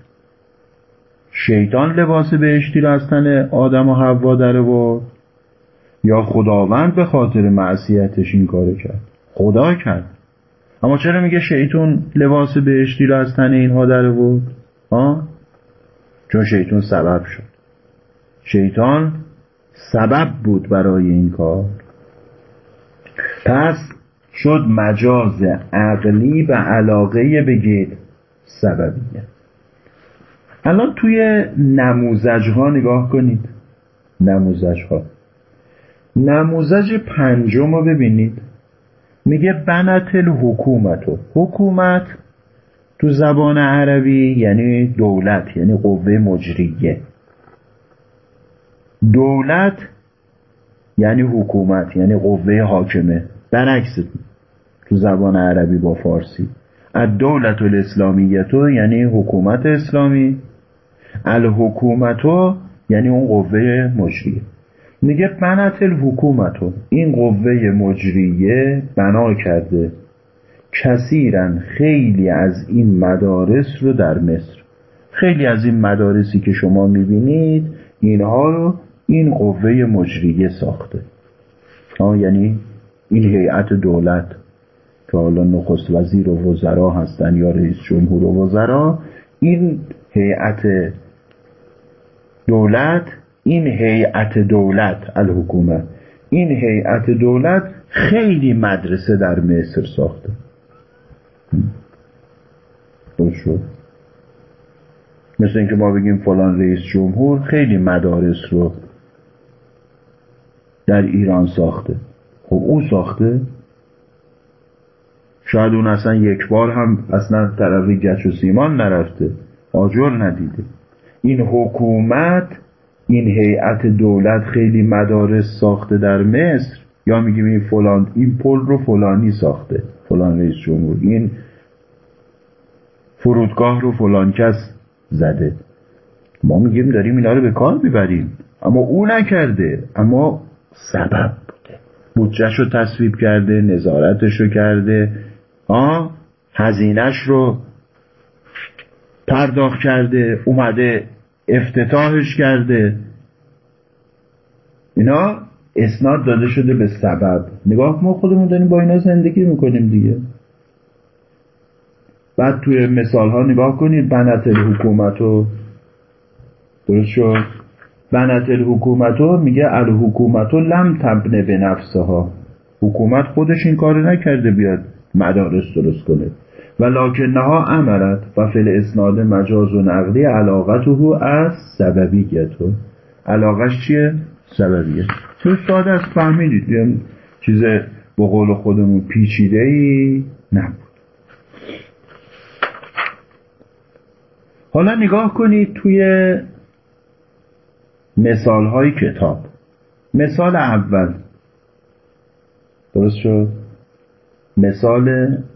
شیطان لباس بهشتی را از تن آدم و حوا در آورد. یا خداوند به خاطر معصیتش این کارو کرد. خدا کرد. اما چرا میگه شیطان لباس بهشتی را از تن اینها در آورد؟ ها؟ چون شیطان سبب شد. شیطان سبب بود برای این کار. پس شد مجاز عقلی و علاقه بگید سببیه. الان توی نموزج ها نگاه کنید. نموزج ها نموزج پنجم رو ببینید. میگه بنت الحکومت حکومت تو زبان عربی یعنی دولت یعنی قوه مجریه. دولت یعنی حکومت یعنی قوه حاکمه. برعکس تو زبان عربی با فارسی. الدولت الاسلامیتو یعنی حکومت اسلامی. الحکومتو یعنی اون قوه مجریه. میگه بنت الحکومتو. این قوه مجریه بنا کرده کثیرا خیلی از این مدارس رو در مصر. خیلی از این مدارسی که شما می‌بینید اینها رو این قوه مجریه ساخته. آه یعنی این هیئت دولت. که حالا نخست وزیر و وزرا هستن یا رئیس جمهور و وزرا این هیئت دولت این هیئت دولت الحکومت این هیئت دولت خیلی مدرسه در مصر ساخته. شد؟ مثل اینکه ما بگیم فلان رئیس جمهور خیلی مدارس رو در ایران ساخته. خب او ساخته؟ شاید اون اصلا یک بار هم اصلا طرف گچ و سیمان نرفته. آجر ندیده. این حکومت این هیئت دولت خیلی مدارس ساخته در مصر. یا میگیم این فلان این پل رو فلانی ساخته. فلان رئیس جمهور. این فرودگاه رو فلان کس زده. ما میگیم داریم اینا رو به کار می‌بریم. اما او نکرده. اما سبب بوده. بودجهش رو تصویب کرده نظارتش رو کرده. هزینش رو پرداخت کرده اومده افتتاحش کرده. اینا اسناد داده شده به سبب. نگاه ما خودمون داریم با اینا زندگی می‌کنیم دیگه. بعد توی مثال ها نگاه کنید بنت الحکومت رو درست شد؟ بنت الحکومت میگه الحکومت لم تبنه به نفسها. حکومت خودش این کار نکرده بیاد. مدارس درست کنه. ولکنها امرت و فل اسناد مجاز و نقلی علاقته از سببیتو. علاقش چیه؟ سببیه. تو ساده است فهمیدید. چیز به قول خودمون پیچیده ای نبود. حالا نگاه کنید توی مثال های کتاب. مثال اول. درست شد؟ مثال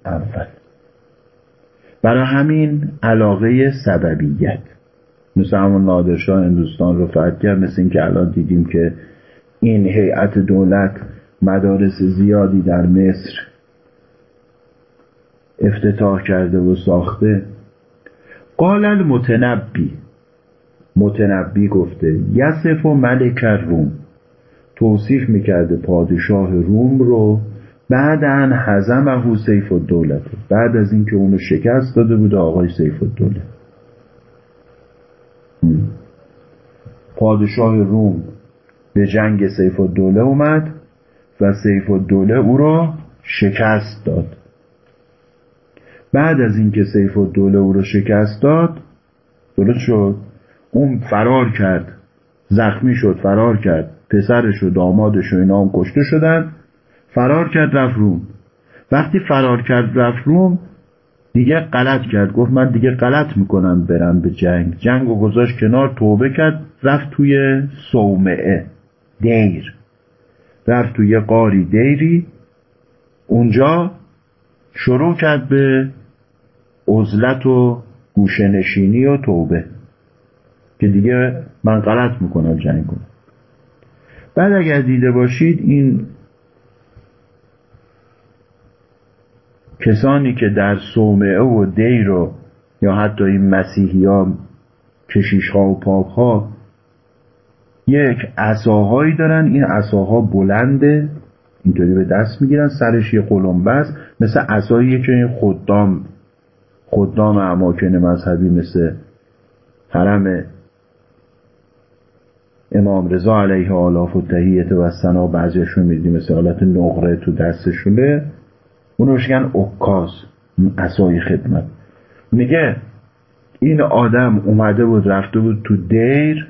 اول. برای همین علاقه سببیت. مثل همون نادرشاه هندوستان رو فتح کرد مثل اینکه الان دیدیم که این هیئت دولت مدارس زیادی در مصر افتتاح کرده و ساخته. قال المتنبی. متنبی گفته یسف و ملک روم. توصیف می‌کرده پادشاه روم رو بعد أن هزمه سيف الدولة. بعد از اینکه اونو شکست داده بود آقای سیف الدوله پادشاه روم به جنگ سیف الدوله اومد و سیف الدوله او را شکست داد. بعد از اینکه سیف الدوله او را شکست داد درست شد. اون فرار کرد. زخمی شد فرار کرد. پسرش و دامادش و اینا هم کشته شدن فرار کرد رفت روم. وقتی فرار کرد رفت روم دیگه غلط کرد. گفت من دیگه غلط می‌کنم برم به جنگ. جنگ و گذاشت کنار توبه کرد رفت توی صومعه دیر. رفت توی قاری دیری. اونجا شروع کرد به عزلت و گوشنشینی و توبه. که دیگه من غلط می‌کنم جنگ کنم بعد اگر دیده باشید این کسانی که در صومعه و دیر و یا حتی این مسیحی ها کشیش ها و پاپ ها یک عصاهایی دارن این عصاها بلنده اینطوری به دست می‌گیرن سرش یه قلمبه است مثل عصایی که این خدام خدام اماکن مذهبی مثل حرم امام رضا علیه آلاف و تهیت و سنا بعضیشون میدیم مثل حالت نقره تو دستشونه. اونو میگن اکاز اسای خدمت. میگه این آدم اومده بود رفته بود تو دیر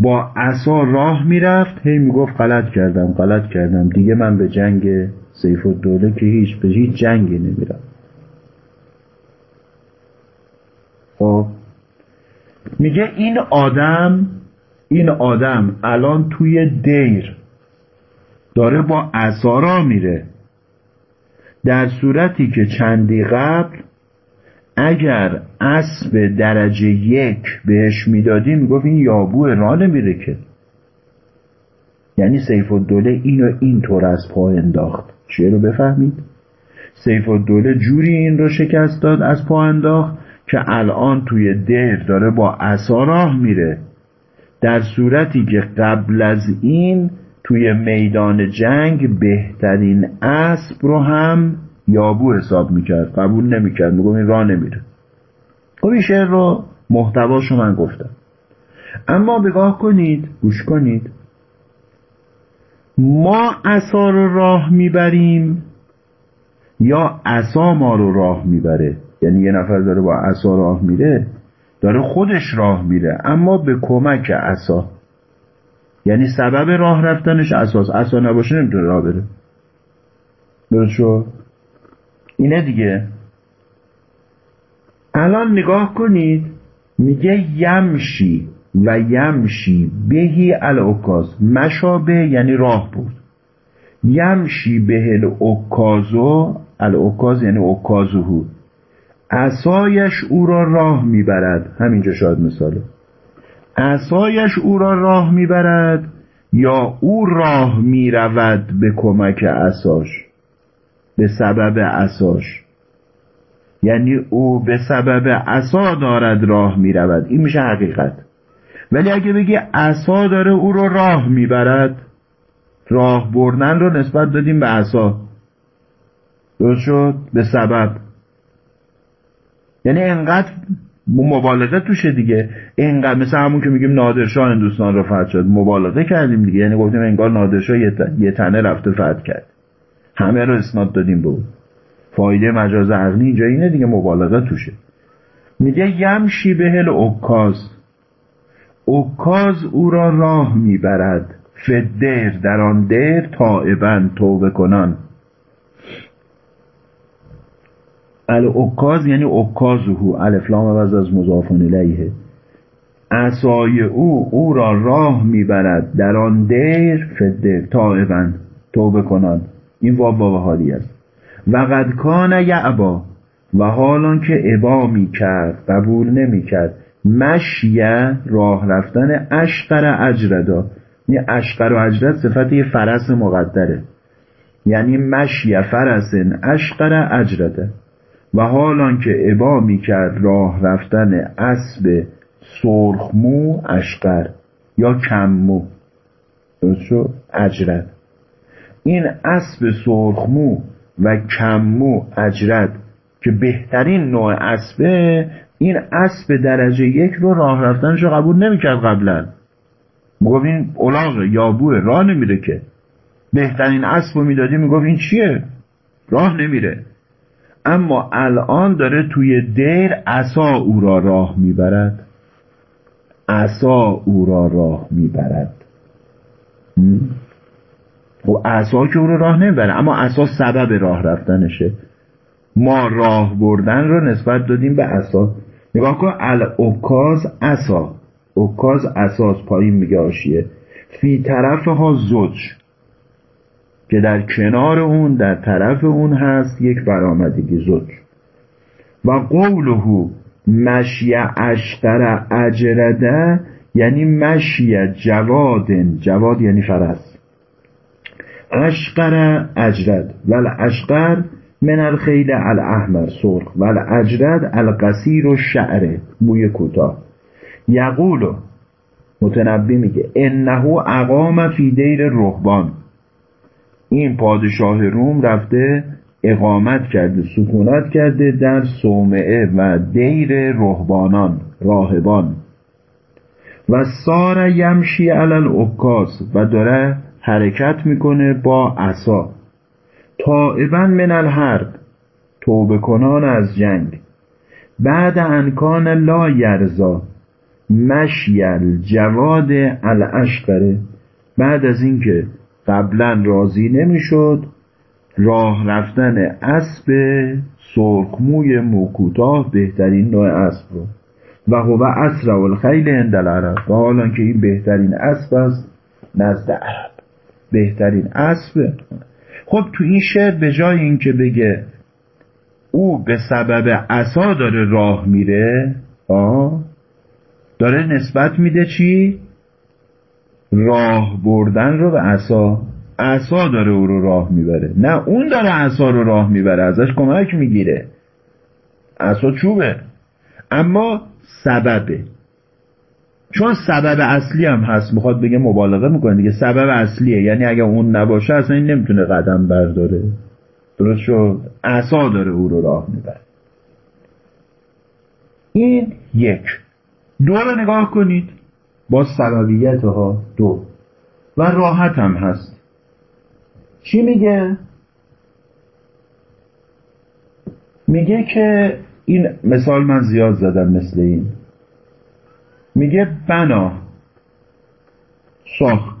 با عصا راه می‌رفت هی می‌گفت غلط کردم غلط کردم. دیگه من به جنگ سیف الدوله که هیچ به هیچ جنگی نمیرم. خب. میگه این آدم این آدم الان توی دیر داره با عصا راه میره. در صورتی که چندی قبل اگر اسب درجه یک بهش می‌دادی می‌گفت این یابو راه نمیره که. یعنی سیف الدوله اینو اینطور از پا انداخت. چیه رو بفهمید. سیف الدوله جوری این رو شکست داد از پا انداخت که الان توی دیر داره با عصا راه میره. در صورتی که قبل از این توی میدان جنگ بهترین اسب رو هم یابو حساب می‌کرد قبول نمی‌کرد میگم این راه نمیره. خب این شعر رو محتواشو من گفتم. اما بگاه کنید گوش کنید. ما عصا رو راه می‌بریم یا عصا ما رو راه می‌بره؟ یعنی یه نفر داره با عصا راه میره داره خودش راه میره اما به کمک عصا. یعنی سبب راه رفتنش اساس عصا نباشه نمی‌تونه راه بره. درست اینه دیگه. الان نگاه کنید میگه یمشی و یمشی بهی الاکاز مشابه یعنی راه بود. یمشی به الاکازو الاکاز یعنی اکازوهو عصایش او را راه می‌برد. همینجا شاید مثاله. عصایش او را راه می‌برد یا او راه می‌رود به کمک عصاش به سبب عصاش. یعنی او به سبب عصا دارد راه می‌رود. این میشه حقیقت. ولی اگه بگی عصا داره او رو راه می‌برد راه بردن رو نسبت دادیم به عصا. درست شد؟ به سبب. یعنی انقدر مبالغه توشه دیگه. اینقدر مثل همون که میگیم نادرشاه هندوستان رو فتح شد. مبالغه کردیم دیگه. یعنی گفتیم انگار نادرشاه یه تنه رفته فتح کرد. همه رو اسناد دادیم به فایده مجاز عقلی اینجا اینه دیگه. مبالغه توشه. میگه یمشی به هل اوکاز. اوکاز او را راه می‌برد. فدر در آن در تائبن توبه کنان. الاکاز یعنی اکازهو الفلام وز از مضافان الیه. عصای او او را راه می‌برد. در آن دیر فدر تائبا توبه کنان. این واب واب حالی است. و قد کان یعبا و حالان که عبا می‌کرد قبول نمی‌کرد. مشیه راه رفتن اشقر اجردا. این اشقر و اجرد صفت یه فرس مقدره. یعنی مشیه فرسن اشقر اجرده. و حالان که عبا می‌کرد راه رفتن اسب سرخمو اشقر یا کممو درست اجرد. این اسب سرخمو و کممو اجرد که بهترین نوع اسبه این اسب درجه یک رو راه رفتنش رو قبول نمی‌کرد قبلا. می‌گفت این اولاغه یابوه راه نمیره که. بهترین اسب رو می‌دادی می‌گفت این چیه؟ راه نمیره. اما الان داره توی دیر عصا او را راه می‌برد. عصا او را راه می‌برد. و خب عصا که او را راه نمی‌بره اما عصا سبب راه رفتنشه. ما راه بردن رو نسبت دادیم به عصا. نگاه کن الاکاز عصا. اوکاز اساس پایین میگه آشیه. فی طرف ها زوج. که در کنار اون در طرف اون هست یک برآمدگی زوج و قوله مشی اشتر اجرده یعنی مشی جوادن جواد یعنی فرس. اشقر اجرد. ول اشقر من الخیل الاحمر سرخ. ول اجرد القصیر و شعره موی کوتاه. یقولو متنبی میگه انه اقام فی دیر رهبان. این پادشاه روم رفته اقامت کرده سکونت کرده در صومعه و دیر رهبانان راهبان. و سار یمشی علل اکاس و داره حرکت می‌کنه با عصا. طائبا من الحرب توبه کنان از جنگ. بعد انکان لا یرزا مشیل جواد الاشقره بعد از اینکه قبلا راضی نمی‌شد. راه رفتن اسب سرخموی موکوتاه بهترین نوع اسب رو و هو اسرع الخیل عند العرب. و حالا که این بهترین اسب است نزد عرب. بهترین اسب. خب تو این شعر به جای اینکه بگه او به سبب عصا داره راه میره آه داره نسبت میده چی؟ راه بردن رو به عصا عصا داره او رو راه می‌بره. نه اون داره عصا رو راه می‌بره ازش کمک می‌گیره. عصا چوبه. اما سببه. چون سبب اصلی هم هست می‌خواد بگه مبالغه می‌کنه دیگه سبب اصلیه. یعنی اگه اون نباشه اصلا این نمی‌تونه قدم برداره. درست شد؟ عصا داره او رو راه می‌بره. این یک. دو رو نگاه کنید. با سببیت ها دو. و راحت هم هست. چی میگه؟ میگه که این مثال من زیاد زدم مثل این. میگه بنا ساخت.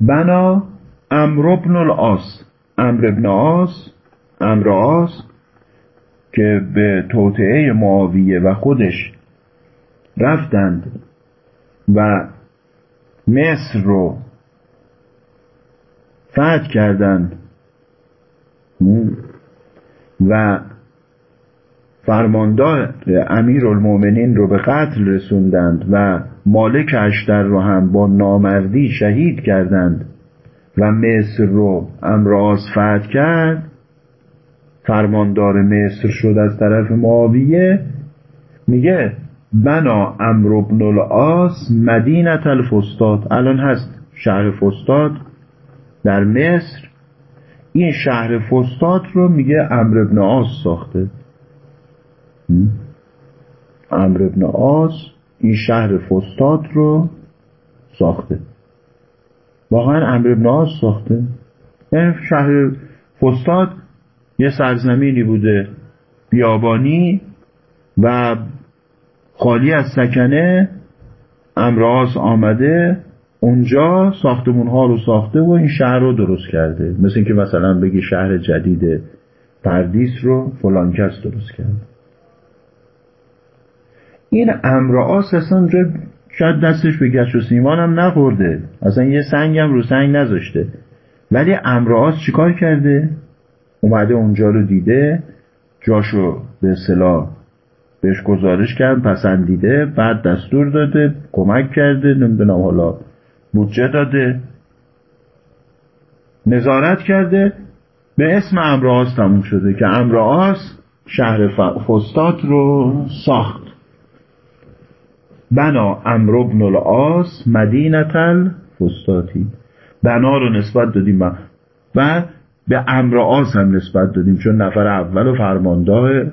بنا امر ابن الاس امر ابن آس امراس که به توطعه معاویه و خودش رفتند و مصر رو فتح کردند. و فرماندار امیر المومنین رو به قتل رسوندند و مالک اشتر رو هم با نامردی شهید کردند و مصر رو امراض فتح کرد. فرماندار مصر شد از طرف معاویه. میگه بنا امر بن العاص مدینت الفستاد الان هست شهر فستاد در مصر. این شهر فستاد رو میگه امر ابن عاص ساخته. امر ابن عاص این شهر فستاد رو ساخته. واقعا امر ابن عاص ساخته. یعنی شهر فستاد یه سرزمینی بوده بیابانی و خالی از سکنه امراض آمده اونجا ساختمون ها رو ساخته و این شهر رو درست کرده. مثل اینکه مثلا بگی شهر جدید پردیس رو فلان کس درست کرده این امراض اصلا شاید دستش به گچ و سیمان هم نخورده. اصلا یه سنگ هم رو سنگ نذاشته. ولی امراض چیکار کرده؟ اومده اونجا رو دیده جاشو به اصطلاح بهش گزارش کرد پسندیده بعد دستور داده کمک کرده نمی‌دونم حالا بودجه داده نظارت کرده. به اسم امراض تموم شده که امراض شهر فستاد رو ساخت. بنا امر ابن العاص مدینت الفستاتی بنا رو نسبت دادیم و به امر هم نسبت دادیم چون نفر اول و فرماندار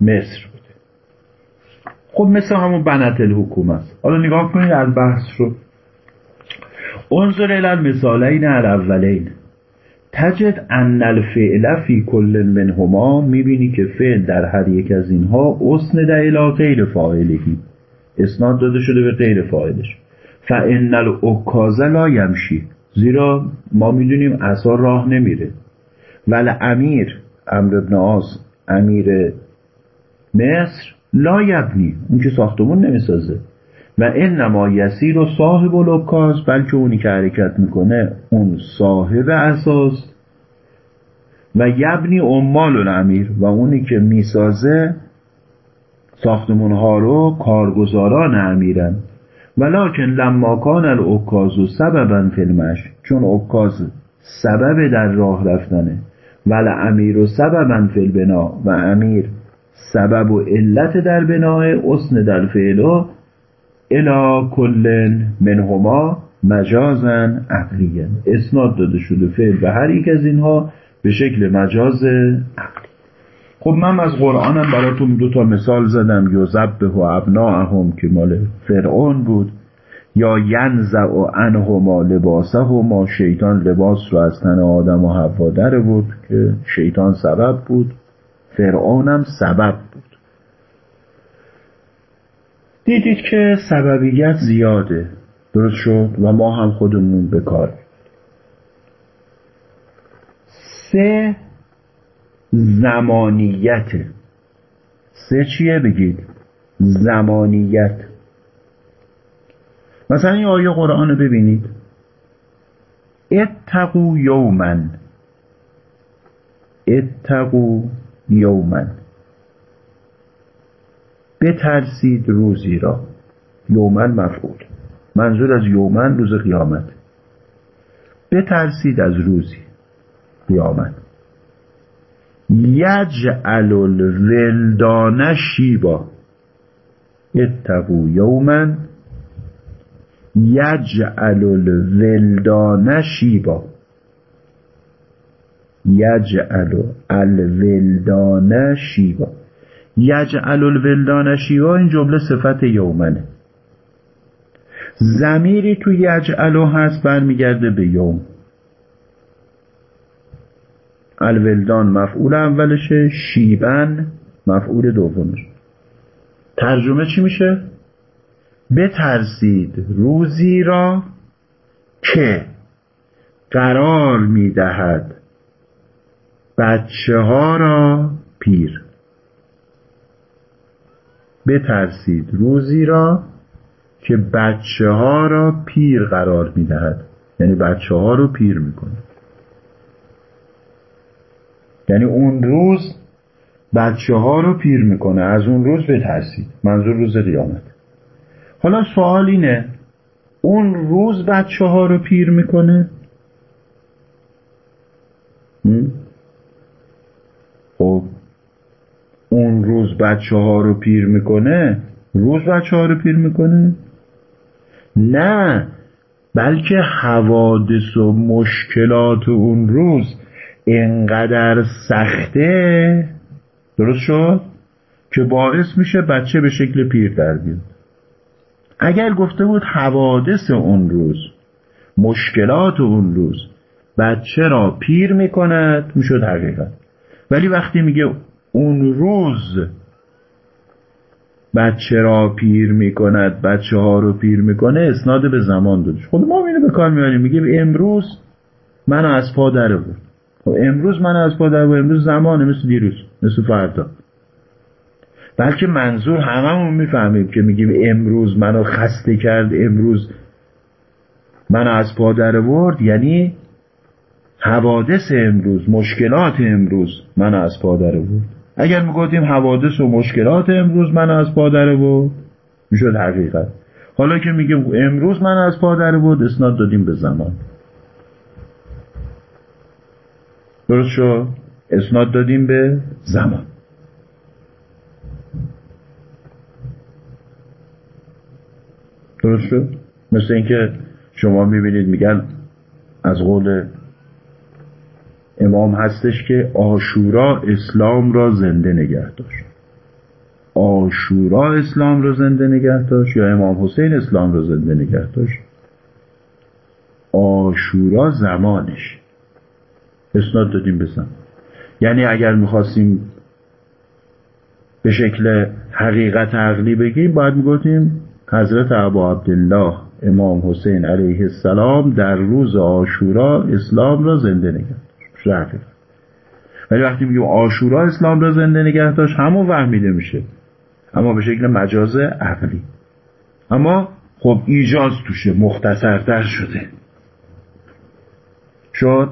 مصر. خب مثل همون بنت الحکومه است. حالا نگاه کنید از بحث رو. انظر الى المثالین الاولین. تجد ان الفعل فی کل منهما می‌بینی که فعل در هر یک از اینها اسند الى غیر فاعلهی اسناد داده شده به غیر فاعلش. فان الاکاز لا یمشی. زیرا ما می‌دونیم اصا راه نمیره. ولی امیر امر ابن آس امیر مصر لا یبنی اون که ساختمون نمی‌سازه. و انما یسیر و صاحب الکاز بلکه اونی که حرکت می‌کنه اون صاحب اساس. و یبنی عمال الامیر. و اونی که می‌سازه ساختمون ها رو کارگزاران امیرن. ولکن لما کان العکاز و سببا فیلمش چون عکاز سبب در راه رفتنه. ول امیر و سببا بنا و امیر سبب و علت در بناه اسن در فعلا الا کل منهما مجازن عقلیا. اسناد داده شده فعل به هر یک از اینها به شکل مجاز عقلی. خب من از قرآنم براتون دو تا مثال زدم. یوزبه و ابناهم که مال فرعون بود. یا ینزع و انهما لباسه و ما شیطان لباس رو از تن آدم و حوا در بود که شیطان سبب بود. فرعونم سبب بود. دیدید که سببیت زیاده. درست شد؟ و ما هم خودمون بکار سه زمانیت. سه چیه بگید؟ زمانیت. مثلا این آیه قرآن رو ببینید. اتقو یومن اتقو یومن. بترسید روزی را. یومن مفعول. منظور از یومن روز قیامت. بترسید از روزی. قیامت. یجعل الولدان شیبا. اتقو یومن. یجعل الولدان شیبا. یجعل الولدان شیبا یجعل الولدان شیبا این جمله صفت یومنه. زمیری تو یجعلو هست برمیگرده به یوم. الولدان مفعول اولشه شیبن مفعول دومش. ترجمه چی میشه؟ بترسید روزی را که قرار می‌دهد. بچه ها را پیر. بترسید روزی را که بچه ها را پیر قرار می‌دهد. یعنی بچه ها رو پیر می‌کنه. یعنی اون روز بچه ها رو پیر می‌کنه. از اون روز بترسید. منظور روز قیامت. حالا سوال اینه اون روز بچه ها رو پیر می‌کنه خب اون روز بچه ها رو پیر می‌کنه؟ روز بچه ها رو پیر می‌کنه؟ نه بلکه حوادث و مشکلات اون روز انقدر سخته. درست شد؟ که باعث میشه بچه به شکل پیر در بیاد. اگر گفته بود حوادث اون روز مشکلات اون روز بچه را پیر می‌کند می‌شد حقیقت. ولی وقتی میگه اون روز بچه را پیر می‌کند بچه ها رو پیر می‌کنه اسناد به زمان دادش. خب ما اینو به کار میاریم میگه امروز من از پا در بود خب امروز من از پا در بود امروز زمانه مثل دیروز مثل فردا. بلکه منظور هممون می‌فهمیم که میگیم امروز منو خسته کرد امروز من از پا در برد یعنی حوادث امروز مشکلات امروز من از پا در اگر می‌گفتیم حوادث و مشکلات امروز من از پا در بود می‌شد حقیقت. حالا که میگیم امروز من از پا در بود اسناد دادیم به زمان. درست شد؟ اسناد دادیم به زمان. درست شد؟ مثل اینکه شما می‌بینید میگن از قول امام هستش که آشورا اسلام را زنده نگه داشت. آشورا اسلام را زنده نگه داشت یا امام حسین اسلام را زنده نگه داشت؟ آشورا زمانش. اسناد دادیم بزن یعنی اگر می‌خواستیم به شکل حقیقت عقلی بگیم باید می‌گفتیم حضرت ابا عبدالله امام حسین علیه السلام در روز آشورا اسلام را زنده نگه داشت ولی وقتی میگیم آشورا اسلام را زنده نگه داشت همون فهمیده میشه. اما به شکل مجاز عقلی. اما خب ایجاز توشه مختصرتر شده. شد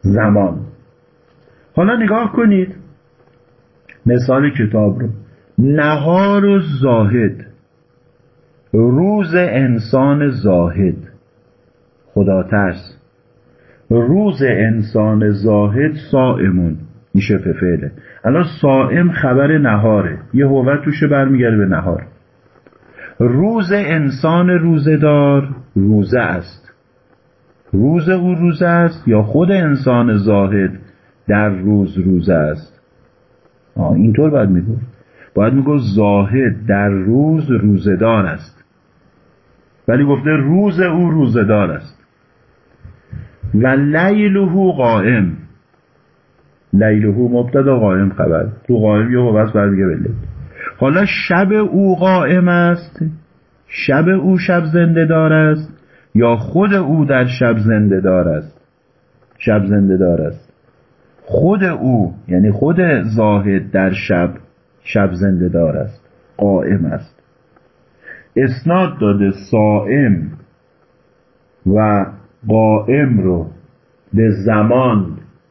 زمان. حالا نگاه کنید. مثال کتاب رو. نهار و زاهد. روز انسان زاهد. خدا ترس. روز انسان زاهد سائمون میشه فعله. الان سائم خبر نهاره. یه هوت توشه برمیگرده به نهار. روز انسان روزدار روزه است. روز او روزه است یا خود انسان زاهد در روز روزه است؟ آه اینطور باید میگو باید میگو زاهد در روز روزدار است. ولی گفته روز او روزدار است. و لیلهو قائم. لیلهو مبتدا قائم خبر. تو قائم یه بس برمیگه بله. حالا شب او قائم است. شب او شب زنده دار است. یا خود او در شب زنده دار است. شب زنده دار است. خود او یعنی خود زاهد در شب شب زنده دار است. قائم است. اسناد داده سائم و قائم رو به زمان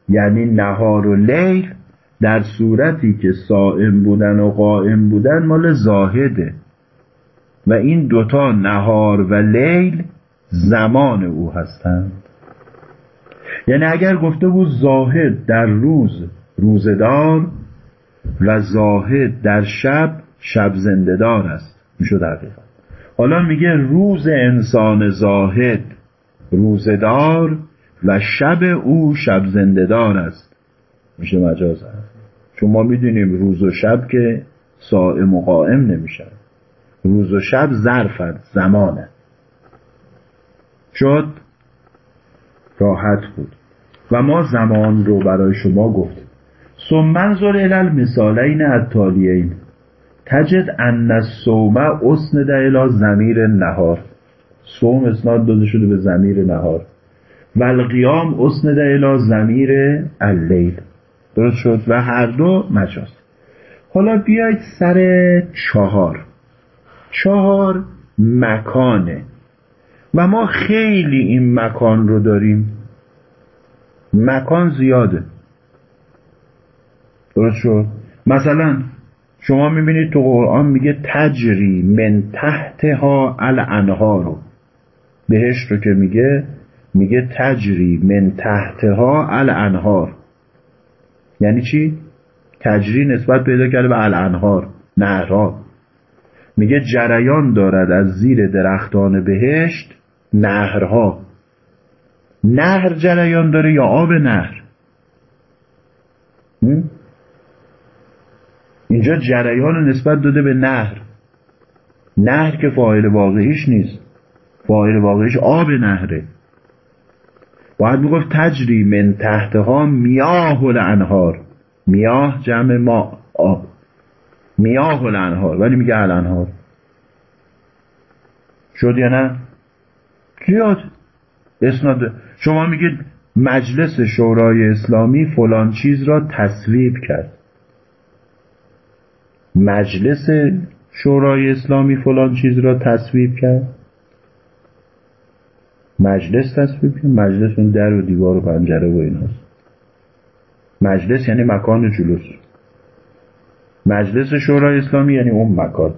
یعنی نهار و لیل در صورتی که سائم بودن و قائم بودن مال زاهده. و این دوتا نهار و لیل زمان او هستند. یعنی اگر گفته بود زاهد در روز روزدار و زاهد در شب شب زندهدار است. می‌شد حقیقت. حالا میگه روز انسان زاهد روزدار و شب او شب زندهدار است. میشه مجاز هست چون ما می‌دونیم روز و شب که سائم و قائم نمیشن. روز و شب ظرفت زمانه شد راحت بود. و ما زمان رو برای شما گفتیم. ثم منظر الى المثالین التالیین تجد ان الصوم اسند الى زمیر نهار. صوم اسناد داده شده به زمیر نهار. و القیام اسند الى زمیر اللیل. درست شد؟ و هر دو مجاز. حالا بیاید سر چهار. چهار مکانه. و ما خیلی این مکان رو داریم. مکان زیاده. درست شد؟ مثلا شما می‌بینید تو قرآن میگه تجری من تحتها الانهار. رو بهش رو که میگه میگه تجری من تحتها الانهار. یعنی چی؟ تجری نسبت پیدا کرده به الانهار نهرها. میگه جریان دارد از زیر درختان بهشت نهرها. نهر جریان داره یا آب نهر؟ اینجا جریان نسبت داده به نهر. نهر که فاعل واقعیش نیست. فاعل واقعیش آب نهره. باید می‌گفت تجری من تحتها میاه الانهار. میاه جمع ما آب میاه الانهار. ولی میگه الانهار. شد یا نه؟ زیاد. اسناد. شما میگید مجلس شورای اسلامی فلان چیز را تصویب کرد. مجلس شورای اسلامی فلان چیز را تصویب کرد؟ مجلس تصویب کرد مجلس اون در و دیوار و پنجره و ایناست. مجلس یعنی مکان جلوس. مجلس شورای اسلامی یعنی اون مکان.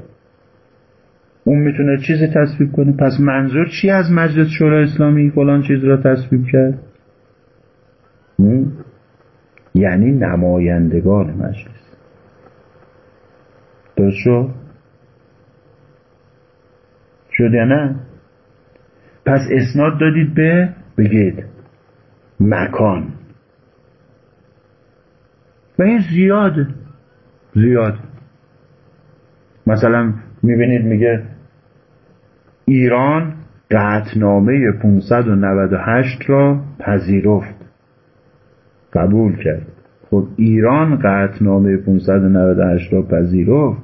اون می‌تونه چیزی تصویب کنه. پس منظور چی از مجلس شورای اسلامی فلان چیز را تصویب کرد؟ یعنی نمایندگان مجلس. درست شد؟ شد یا نه؟ پس اسناد دادید به بگید. مکان. و این زیاد زیاد. مثلا می‌بینید میگه ایران قطنامه 598 را پذیرفت. قبول کرد. خب ایران قطنامه 598 را پذیرفت.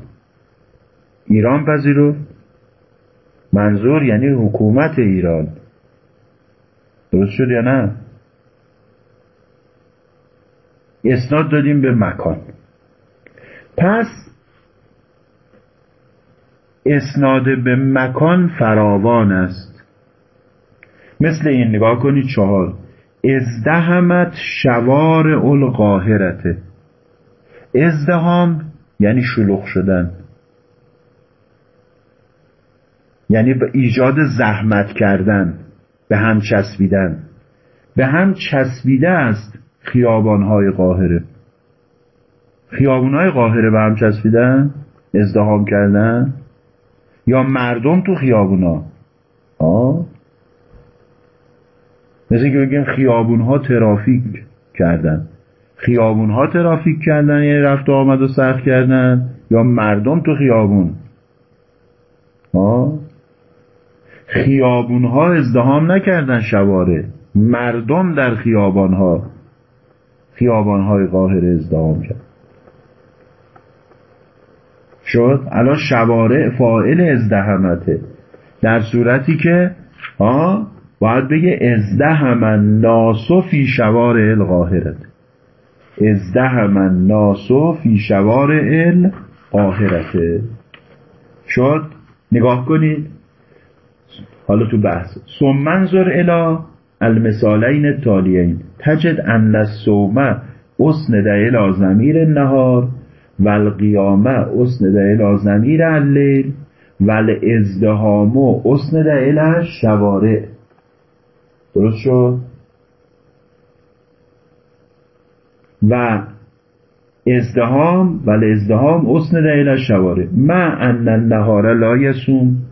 ایران پذیرفت. منظور یعنی حکومت ایران. درست شد یا نه؟ اسناد دادیم به مکان. پس اسناد به مکان فراوان است. مثل این نگاه کنید چهار. ازدهمت شوار القاهرته. ازدهام یعنی شلوغ شدن. یعنی به ایجاد زحمت کردن به هم چسبیدن. به هم چسبیده است خیابانهای قاهره. خیابانهای قاهره به هم چسبیدن ازدهام کردن؟ یا مردم تو خیابونا؟ آه. مثل که بگیم خیابون ها ترافیک کردن. خیابون ها ترافیک کردن یعنی رفت و آمد و سخت کردن. یا مردم تو خیابون؟ ها خیابون ها ازدهام نکردن شواره مردم در خیابان ها خیابان های قاهره ازدهام کرد. شد. الان شوارع فائل ازدهمته در صورتی که ها باید بگه ازدهم ناسو فی شوارع القاهرت. ازدهم ناسو فی شوارع القاهرته شد. نگاه کنید. حالا تو بحث. ثم منظر الی المثالین التالیین تجد ان الصوم اسند الی ضمیر النهار و القیامه اسند الی ضمیر اللیل و الازدهام اسند الی شوارع. درست شد؟ و ازدهام و ازدهام اسند الی شوارع. ما ان النهار لا یسوم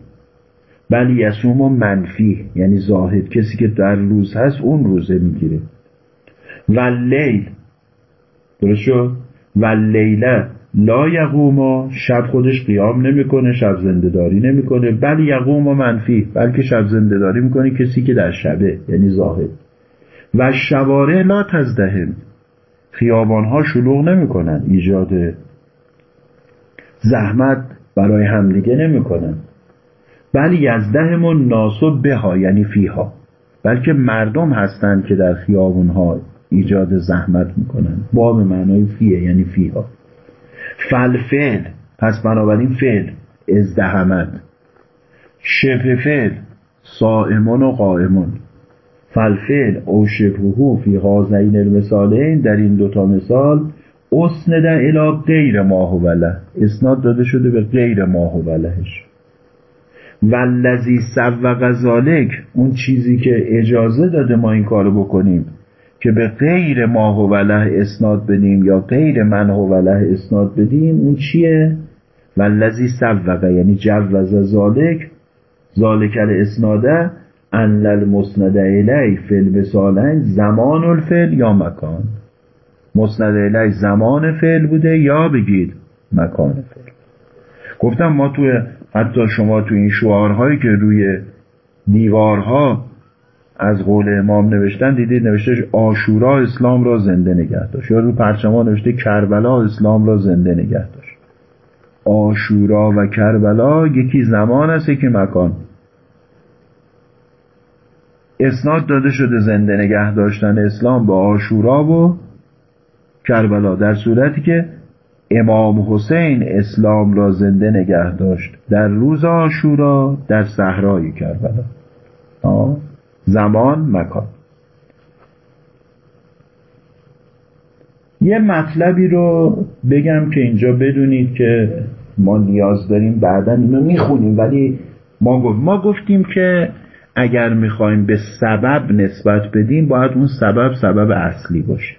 بل یسوم و منفی یعنی زاهد کسی که در روز هست اون روزه می‌گیره. و لیل درست شد؟ و لیله لا یقوما شب خودش قیام نمی‌کنه شب زندهداری نمی‌کنه. بل یقوم و منفی بلکه شب زندهداری می‌کنه کسی که در شبه یعنی زاهد. و شواره لا تزدهم خیابان ها شلوغ نمی‌کنن ایجاد زحمت برای همدیگه نمی‌کنن. بل یزدهم ناسو بها یعنی فیها. بلکه مردم هستند که در خیابونها ایجاد زحمت می‌کنن با به معنای فیه یعنی فیها. فلفل پس بنابراین فعل ازدهمت. شبه فعل سائمون و قائمون. فلفل او شبهو فی هازین المثالین در این دوتا مثال اسنده الی غیر ماه و وله. اسناد داده شده به غیر ماه و والذی سوق ذالک اون چیزی که اجازه داده ما این کارو بکنیم که به غیر ماه و وله اسناد بدیم یا غیر منه و وله اسناد بدیم اون چیه؟ والذی سوق یعنی جوز ذالک ذالک الاسناده ان المسند الی فی المثالین زمان الفعل یا مکان. مسند الی زمان فعل بوده یا بگید مکان فعل. گفتم ما توی حتی شما تو این شعارهایی که روی دیوارها از قول امام نوشتن دیدید نوشته آشورا اسلام را زنده نگه داشت. یا رو پرچما نوشته کربلا اسلام را زنده نگه داشت. آشورا و کربلا یکی زمان است که مکان. اسناد داده شده زنده نگه داشتن اسلام به آشورا و کربلا در صورتی که امام حسین اسلام را زنده نگه داشت. در روز آشورا در صحرای کربلا. زمان مکان. یه مطلبی رو بگم که اینجا بدونید که ما نیاز داریم بعدا اینو می‌خونیم ولی ما گفت ما گفتیم که اگر می‌خوایم به سبب نسبت بدیم باید اون سبب سبب اصلی باشه.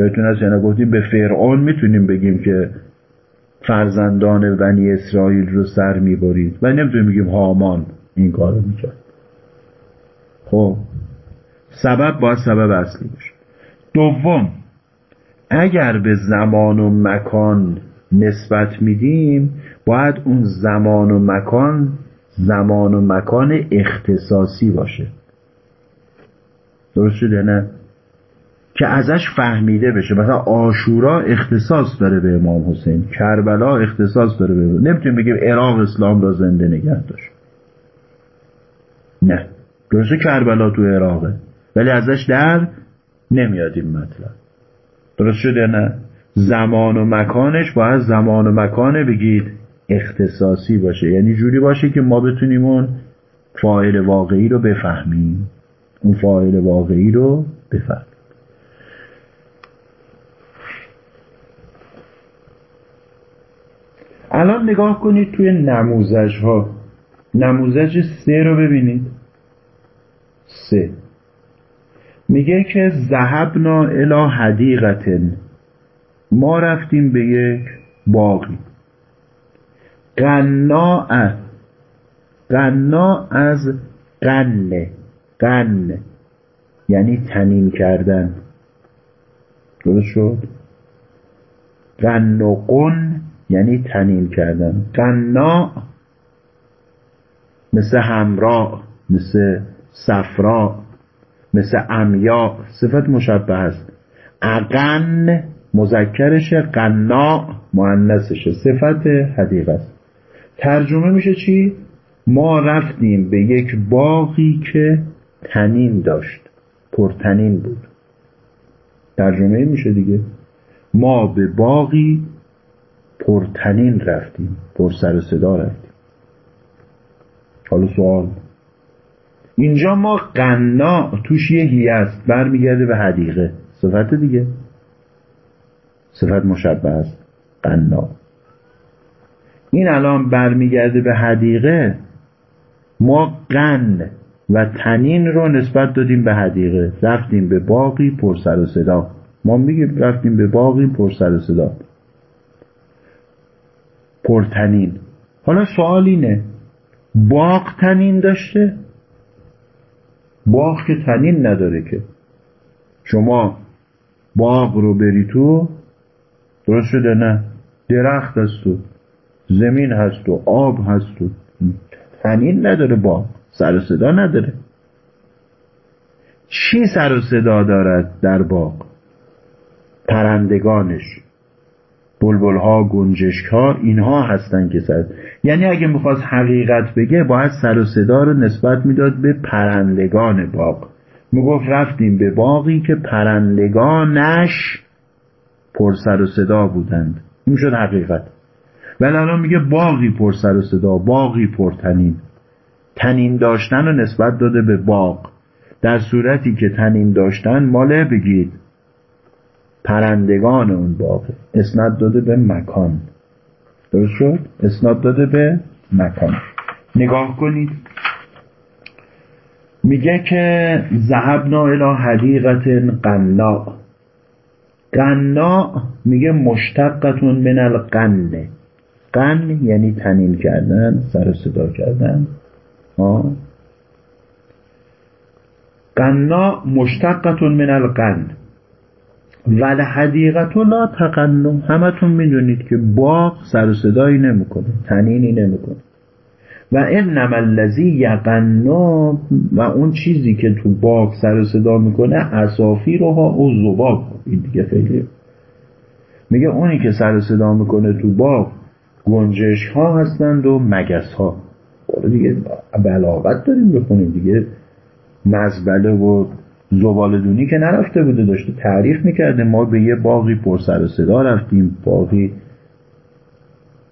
یادتون از یعنی گفتیم به فرعون می‌تونیم بگیم که فرزندان بنی اسرائیل رو سر می‌برید و نمی‌تونیم بگیم هامان این کارو می‌کرد. خب سبب باید سبب اصلی باشه. دوم اگر به زمان و مکان نسبت میدیم باید اون زمان و مکان زمان و مکان اختصاصی باشه. درست شده نه؟ که ازش فهمیده بشه. مثلا آشورا اختصاص داره به امام حسین. کربلا اختصاص داره به نمی‌تونیم بگیم عراق اسلام را زنده نگه داشت. نه. درسته کربلا تو عراقه. ولی ازش در نمیاد این مطلب. درست شده نه؟ زمان و مکانش باید زمان و مکانه بگید اختصاصی باشه. یعنی جوری باشه که ما بتونیم اون فاعل واقعی رو بفهمیم. اون فاعل واقعی رو بفهمیم. الان نگاه کنید توی نموزش ها نموزج سه رو ببینید. سه. میگه که زهبنا الی حدیقتن. ما رفتیم به یک باقی قناع قناع از قنه قن یعنی تنین کردن. درست شد؟ قن و قن یعنی تنین کردن. قناع مثل همراه مثل صفرا مثل امیا صفت مشبه است. اقن مذکرش قناع مؤنثشه صفت حدیق است. ترجمه میشه چی؟ ما رفتیم به یک باقی که تنین داشت پرتنین بود. ترجمه میشه دیگه. ما به باقی پرتنین رفتیم پر سر و صدا رفتیم. حالا سوال. اینجا ما قنا توش یه هی است برمیگرده به حدیقه. صفت دیگه. صفت مشبه است. قنا این الان برمیگرده به حدیقه. ما قن و تنین رو نسبت دادیم به حدیقه. رفتیم به باقی پر سر و صدا. ما میگیم رفتیم به باقی پر سر و صدا. پرتنین. حالا سوال اینه باغ تنین داشته؟ باغ که تنین نداره که. شما باغ رو بری تو درست شده نه؟ درخت هست تو زمین هست و آب هست تو تنین نداره باغ سر و صدا نداره. چی سر و صدا دارد در باغ؟ پرندگانش. بلبل ها گنجشک ها اینها هستن که سر. یعنی اگه می‌خواست حقیقت بگه باید سر و صدا رو نسبت می‌داد به پرندگان باغ. می‌گفت رفتیم به باقی که پرندگانش پر سر و صدا بودند. این شد حقیقت. ولی الان میگه باقی پر سر و صدا باقی پر تنین. تنین داشتن رو نسبت داده به باغ. در صورتی که تنین داشتن ماله بگید. پرندگان اون باغ. اسناد داده به مکان. درست شد؟ اسناد داده به مکان. نگاه کنید. میگه که ذهبنا الی حدیقت قنا قنا میگه مشتقتون من القنه قن یعنی تنین کردن سر صدا کردن. قنا مشتقتون من القن ول حدیقت لا تقنم همتون می‌دونید که باغ سر و صدایی نمی‌کنه تنینی نمی‌کنه. و انما الذی یقنا و اون چیزی که تو باغ سر و صدا می‌کنه اسافی روها و زباب این دیگه خیلی میگه اونی که سر و صدا می‌کنه تو باغ گنجش ها هستند و مگس ها دیگه بلاغت داریم بخونیم دیگه. مزبله و زبالدونی که نرفته بوده داشته تعریف می‌کرده. ما به یه باقی پر سر و صدا رفتیم باقی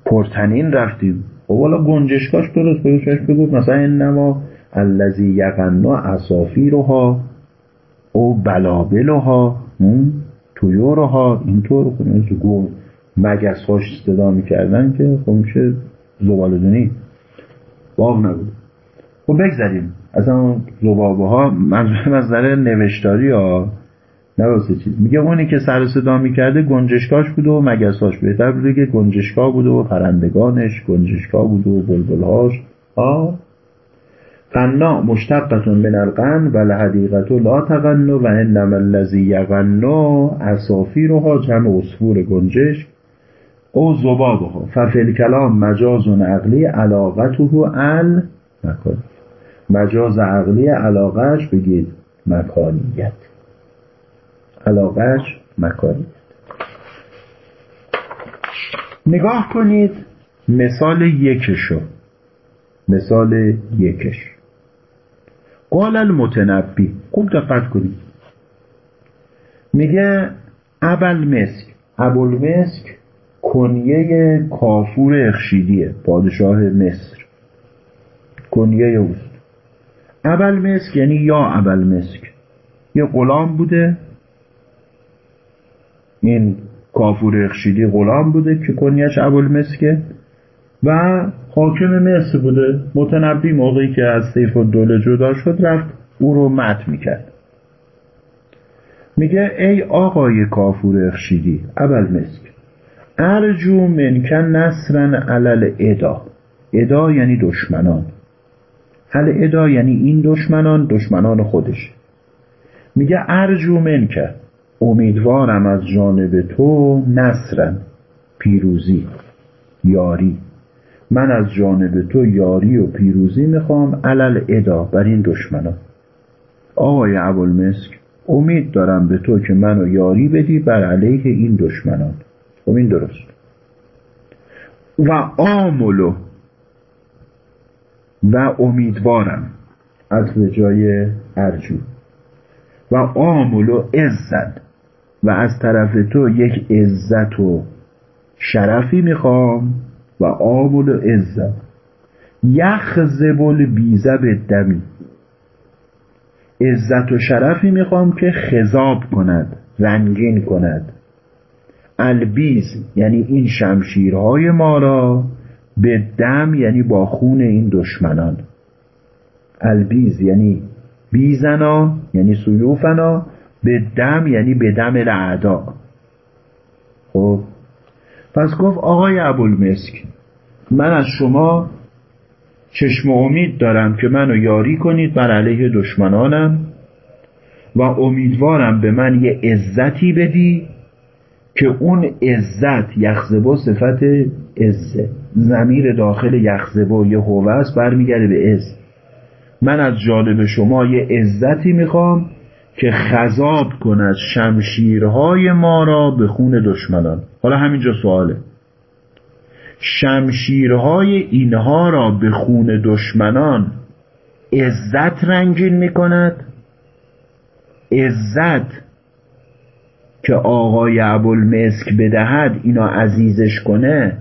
پرتنین رفتیم. خب حالا گنجشکاش درست بگوشش بگو مثلا انما الذی یغنا اسافیرها او بلابلها تویورها اینطور گون مگس هاش صدا می‌کردن که خب میشه زبالدونی باغ نبود. خب بگذاریم از اون زبابه ها منظورم از نظر نوشتاری ها نه چیز میگه اونی که سر صدا می‌کرده گنجشکاش بوده و مگساش بهتر بوده که گنجشکا بوده و پرندگانش گنجشکا بوده و بلبلهاش. ها قنا مشتقتون من القن و لحدیقت لا تغنو و انما الذی یغنو اسافیرها جمع اصفور گنجش او زبابها ففل کلام مجاز عقلی علاقته ال مکان مجاز عقلی علاقهش بگید مکانیت. علاقهش مکانیت. نگاه کنید مثال یکشو. مثال یکش. قال المتنبی. خوب دقت کنید. میگه ابل مسک ابل مسک کنیه کافور اخشیدیه پادشاه مصر. کنیه اوست ابل مسک یعنی یا ابل مسک. یه غلام بوده. این کافور اخشیدی غلام بوده که کنیش ابل مسکه. و حاکم مصر بوده. متنبی موقعی که از سیف و دوله جدا شد رفت او رو مت می‌کرد. میگه ای آقای کافور اخشیدی ابل مسک ارجو منکن نصرن علل ادا ادا یعنی دشمنان. ال ادا یعنی این دشمنان دشمنان خودش. میگه ارجو منکن امیدوارم از جانب تو نصرن پیروزی یاری. من از جانب تو یاری و پیروزی می‌خوام علل ادا بر این دشمنان. آقای مسک امید دارم به تو که منو یاری بدی بر علیه این دشمنان. خب این درست. و آملو و امیدوارم از به جای ارجو. و آملو عزت. و از طرف تو یک عزت و شرفی می‌خوام. و آمل و عزت. یخزبل بیزه به دمی. عزت و شرفی می‌خوام که خذاب کند رنگین کند. البیز یعنی این شمشیرهای ما را به دم یعنی با خون این دشمنان. البیز یعنی بیزنا یعنی سیوفنا به دم یعنی به دم الاعدا. خب پس گفت آقای ابوالمسک من از شما چشم امید دارم که منو یاری کنید بر علیه دشمنانم و امیدوارم به من یه عزتی بدی که اون عزت یخزبا صفت عزه زمیر داخل یخزبا یه هوه است برمیگرده به عز. من از جانب شما یه عزتی می‌خوام که خذاب کند شمشیرهای ما را به خون دشمنان. حالا همینجا سواله. شمشیرهای اینها را به خون دشمنان عزت رنگین می کند عزت که آقای ابوالمسک بدهد اینو عزیزش کنه؟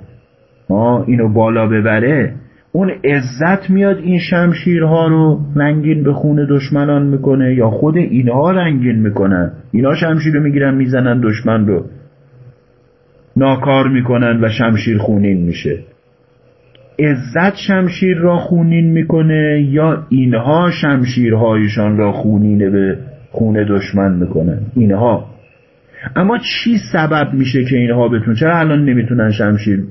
اینو بالا ببره اون عزت میاد این شمشیرها رو رنگین به خون دشمنان می‌کنه یا خود اینها رنگین می‌کنن؟ اینا شمشیر رو می‌گیرن می‌زنن دشمن رو. ناکار می‌کنن و شمشیر خونین میشه. عزت شمشیر را خونین می‌کنه یا اینها شمشیرهایشان را خونین به خون دشمن می‌کنن؟ اینها. اما چی سبب میشه که اینها بتون چرا الان نمی‌تونن شمشیر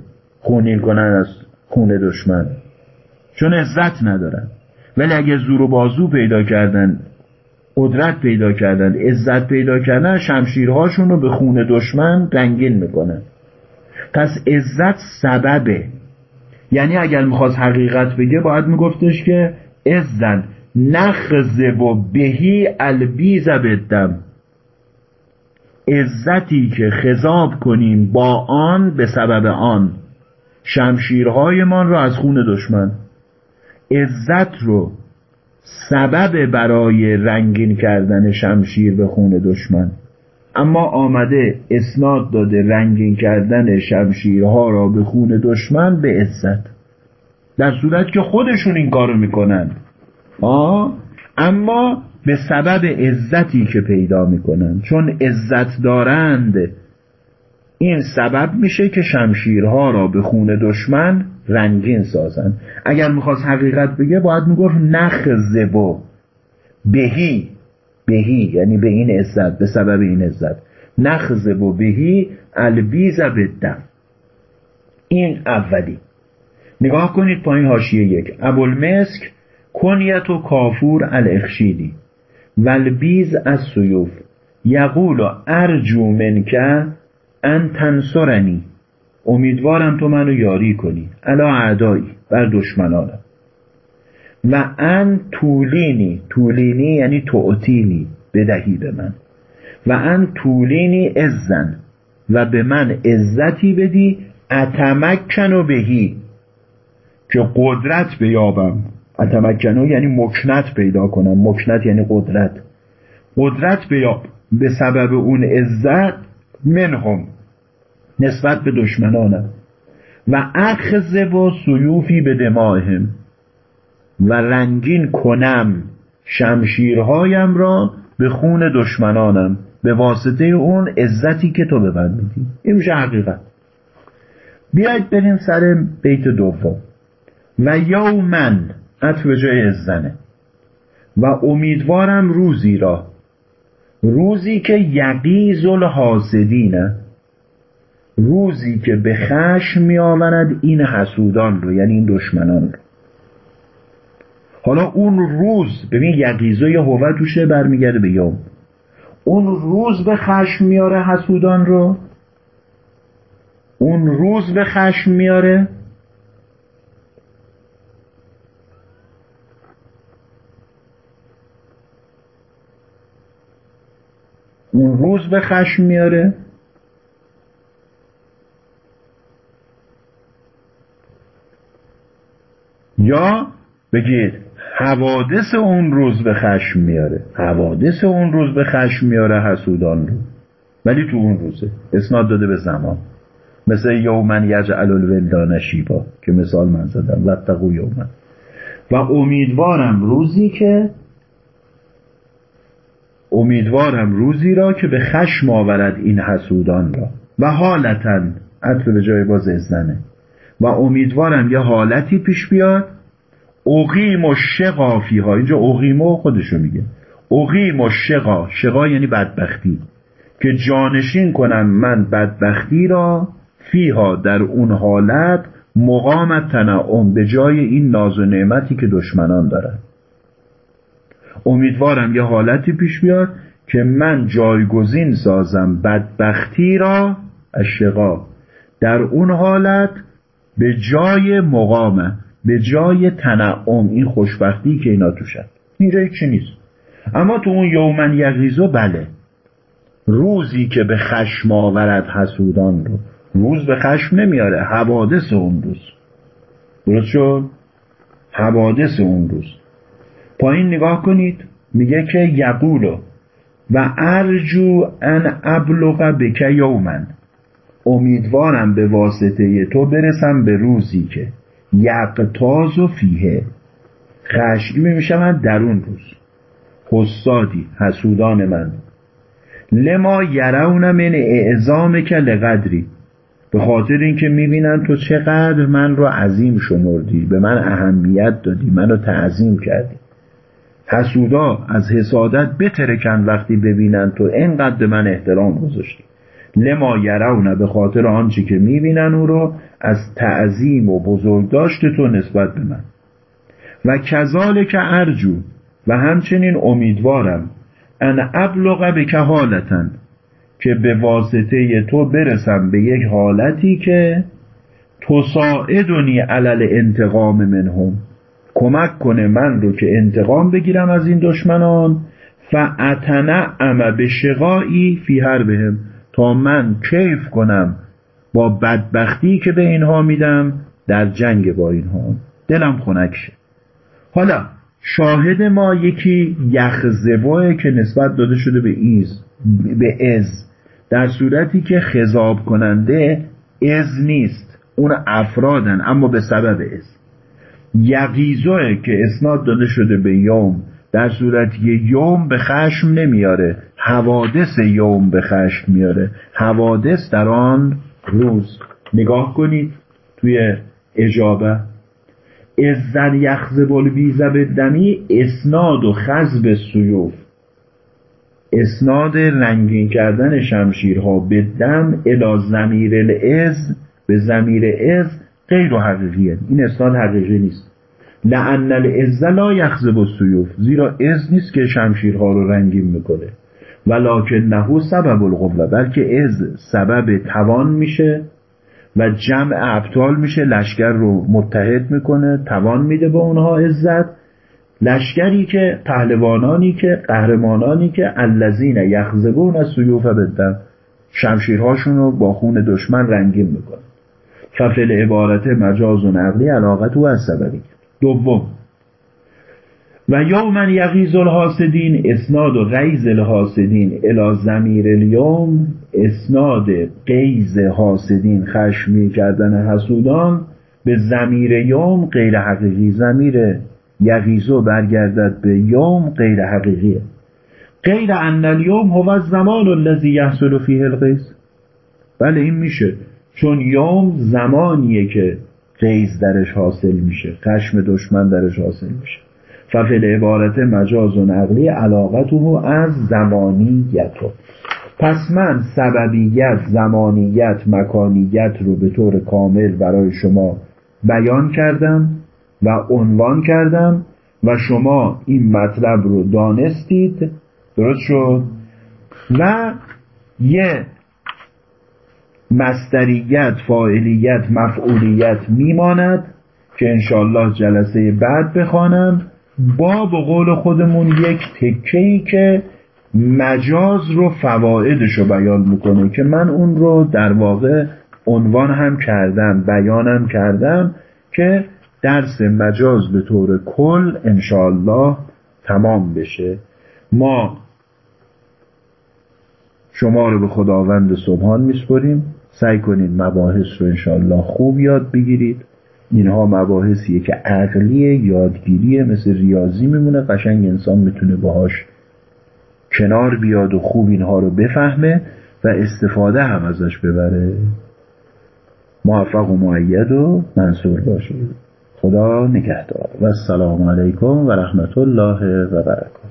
خونین کنن از خون دشمن. چون عزت ندارن. ولی اگه زور و بازو پیدا کردن قدرت پیدا کردن عزت پیدا کردن شمشیرهاشون رو به خون دشمن رنگین می‌کنن. پس عزت سببه. یعنی اگر می‌خواست حقیقت بگه باید میگفتش که ازن نخزه و بهی البیز بدم عزتی که خذاب کنیم با آن به سبب آن. شمشیرهایمان را از خون دشمن. عزت رو سبب برای رنگین کردن شمشیر به خون دشمن. اما آمده اسناد داده رنگین کردن شمشیرها را به خون دشمن به عزت. در صورت که خودشون این کارو می‌کنن. آه اما به سبب عزتی که پیدا می‌کنن. چون عزت دارند این سبب میشه که شمشیرها را به خون دشمن رنگین سازن. اگر می‌خواست حقیقت بگه باید می‌گفت نخ زبو. بهی. بهی یعنی به این عزت به سبب این عزت. نخ زبو بهی البیز بدم این اولی. نگاه کنید پایین هاشیه یک. ابوالمسک کنیت و کافور الاخشیدی ولبیز از سیوف یقول ارجو منکه ان تنصرنی. امیدوارم تو منو یاری کنی. علا اعدایی بر دشمنانم. و ان طولینی طولینی یعنی تعطینی بدهی به من. و ان طولینی ازن و به من عزتی بدی. اتمکن و بهی. که قدرت بیابم. اتمکنو یعنی مکنت پیدا کنم. مکنت یعنی قدرت. قدرت بیاب. به سبب اون عزت منهم نسبت به دشمنانم. و اخذ و سیوفی به دماهم. و رنگین کنم شمشیرهایم را به خون دشمنانم. به واسطه اون عزتی که تو به من میدی. این میشه حقیقت. بیاید بریم سر بیت دوم. و یومن عطف جای ازنه و امیدوارم روزی را روزی که یقیز الحاسدینه روزی که به خشم می آورد این حسودان رو یعنی این دشمنان رو. حالا اون روز ببین یقیزه یا هوه توشه برمیگرده به یوم. اون روز به خشم میاره حسودان رو. اون روز به خشم میاره اون روز به خشم میاره. یا بگید حوادث اون روز به خشم میاره. حوادث اون روز به خشم میاره حسودان رو ولی تو اون روزه. اسناد داده به زمان. مثل یومن یجعل الولدان شیبا که مثال من زدم. واتقو یومن. و امیدوارم روزی که امیدوارم روزی را که به خشم آورد این حسودان را. و حالتا عطف به جای باز ازنه و امیدوارم یه حالتی پیش بیاد. اقیم و شقا فیها. اینجا اقیم و خودشو میگه. اقیم و شقا. شقا یعنی بدبختی. که جانشین کنم من بدبختی را فیها. در اون حالت مقامت تنعم به جای این ناز و نعمتی که دشمنان دارن. امیدوارم یه حالتی پیش بیاد که من جایگزین سازم بدبختی را از شقا در اون حالت به جای مقامه به جای تنعم این خوشبختی که اینا توشن. اینجا چی نیست. اما تو اون یومن یغیزو بله. روزی که به خشم آورد حسودان رو. روز به خشم نمیاره. حوادث اون روز. درست شد؟ حوادث اون روز. پایین نگاه کنید میگه که یقولو و ارجو ان ابلغ بک یومن. امیدوارم به واسطه تو برسم به روزی که یقتاز و فیه. خشمی میشم در اون روز. حسادی حسودان من. لما یرون من اعظام که لقدری. به خاطر اینکه می‌بینن تو چقدر من رو عظیم شمردی به من اهمیت دادی منو تعظیم کردی. حسودا از حسادت بترکن وقتی ببینن تو اینقدر من احترام گذاشتی. لما یرونه به خاطر آنچه که می‌بینن او رو از تعظیم و بزرگداشت تو نسبت به من. و کذالک ارجو و همچنین امیدوارم ان ابلغ به کهالتن که به واسطه تو برسم به یک حالتی که تساعدنی علل انتقام منهم. کمک کنه من رو که انتقام بگیرم از این دشمنان فعتنعم به شقایی فی هر بهم تا من کیف کنم با بدبختی که به اینها میدم در جنگ با اینها. دلم خنک شه. حالا شاهد ما یکی یخزباه که نسبت داده شده به ایز به از. در صورتی که خضاب کننده از نیست. اون افرادن اما به سبب از. یقیزوه که اسناد داده شده به یوم در صورتی که یوم به خشم نمیاره. حوادث یوم به خشم میاره. حوادث در آن روز. نگاه کنید توی اجابه. ازن یخزب البیزه دمی اسناد و خزب سیوف. اسناد رنگین کردن شمشیرها به دم الا زمیر الاز به زمیر از غیر و حقیقیه. این اسناد حقیقی نیست. لعن العز لا یخزب السیوف. زیرا از نیست که شمشیرها رو رنگین می‌کنه. ولکن نهو سبب القوه بلکه از سبب توان میشه و جمع ابطال میشه. لشکر رو متحد می‌کنه توان میده به اونها عزت. لشکری که پهلوانانی که قهرمانانی که الذین یخزبون از سیوف بدن شمشیرهاشون رو با خون دشمن رنگین می‌کنه. ففل عبارت مجاز و نقلی علاقت او از سببی. دوم. و یومن یغیز الحاسدین اسناد و غیز الحاسدین الی زمیر الیوم اسناد قیز حاسدین خشمی کردن حسودان به زمیر یوم غیر حقیقی. زمیر یغیزو برگردد به یوم غیر حقیقیه غیر ان الیوم هو الزمان الذی یحصل فیه القیز بله این میشه. چون یوم زمانیه که قیز درش حاصل میشه خشم دشمن درش حاصل میشه. ففل عبارت مجاز و نقلی علاقته از زمانیت رو. پس من سببیت زمانیت مکانیت رو به طور کامل برای شما بیان کردم و عنوان کردم و شما این مطلب رو دانستید. درست شد؟ و یه مستریت فاعلیت مفعولیت میماند که انشالله جلسه بعد بخوانم با به قول خودمون یک تکهی که مجاز رو فوایدش رو بیان می‌کنه که من اون رو در واقع عنوان هم کردم بیانم کردم که درس مجاز به طور کل انشالله تمام بشه. ما شما رو به خداوند سبحان میسپریم سعی کنید مباحث رو انشالله خوب یاد بگیرید. اینها مباحثیه که عقلی یادگیریه مثل ریاضی میمونه. قشنگ انسان می‌تونه باهاش کنار بیاد و خوب اینها رو بفهمه و استفاده هم ازش ببره. موفق و معید و منصور باشید. خدا نگهدار. و السلام علیکم و رحمت الله و برکاته.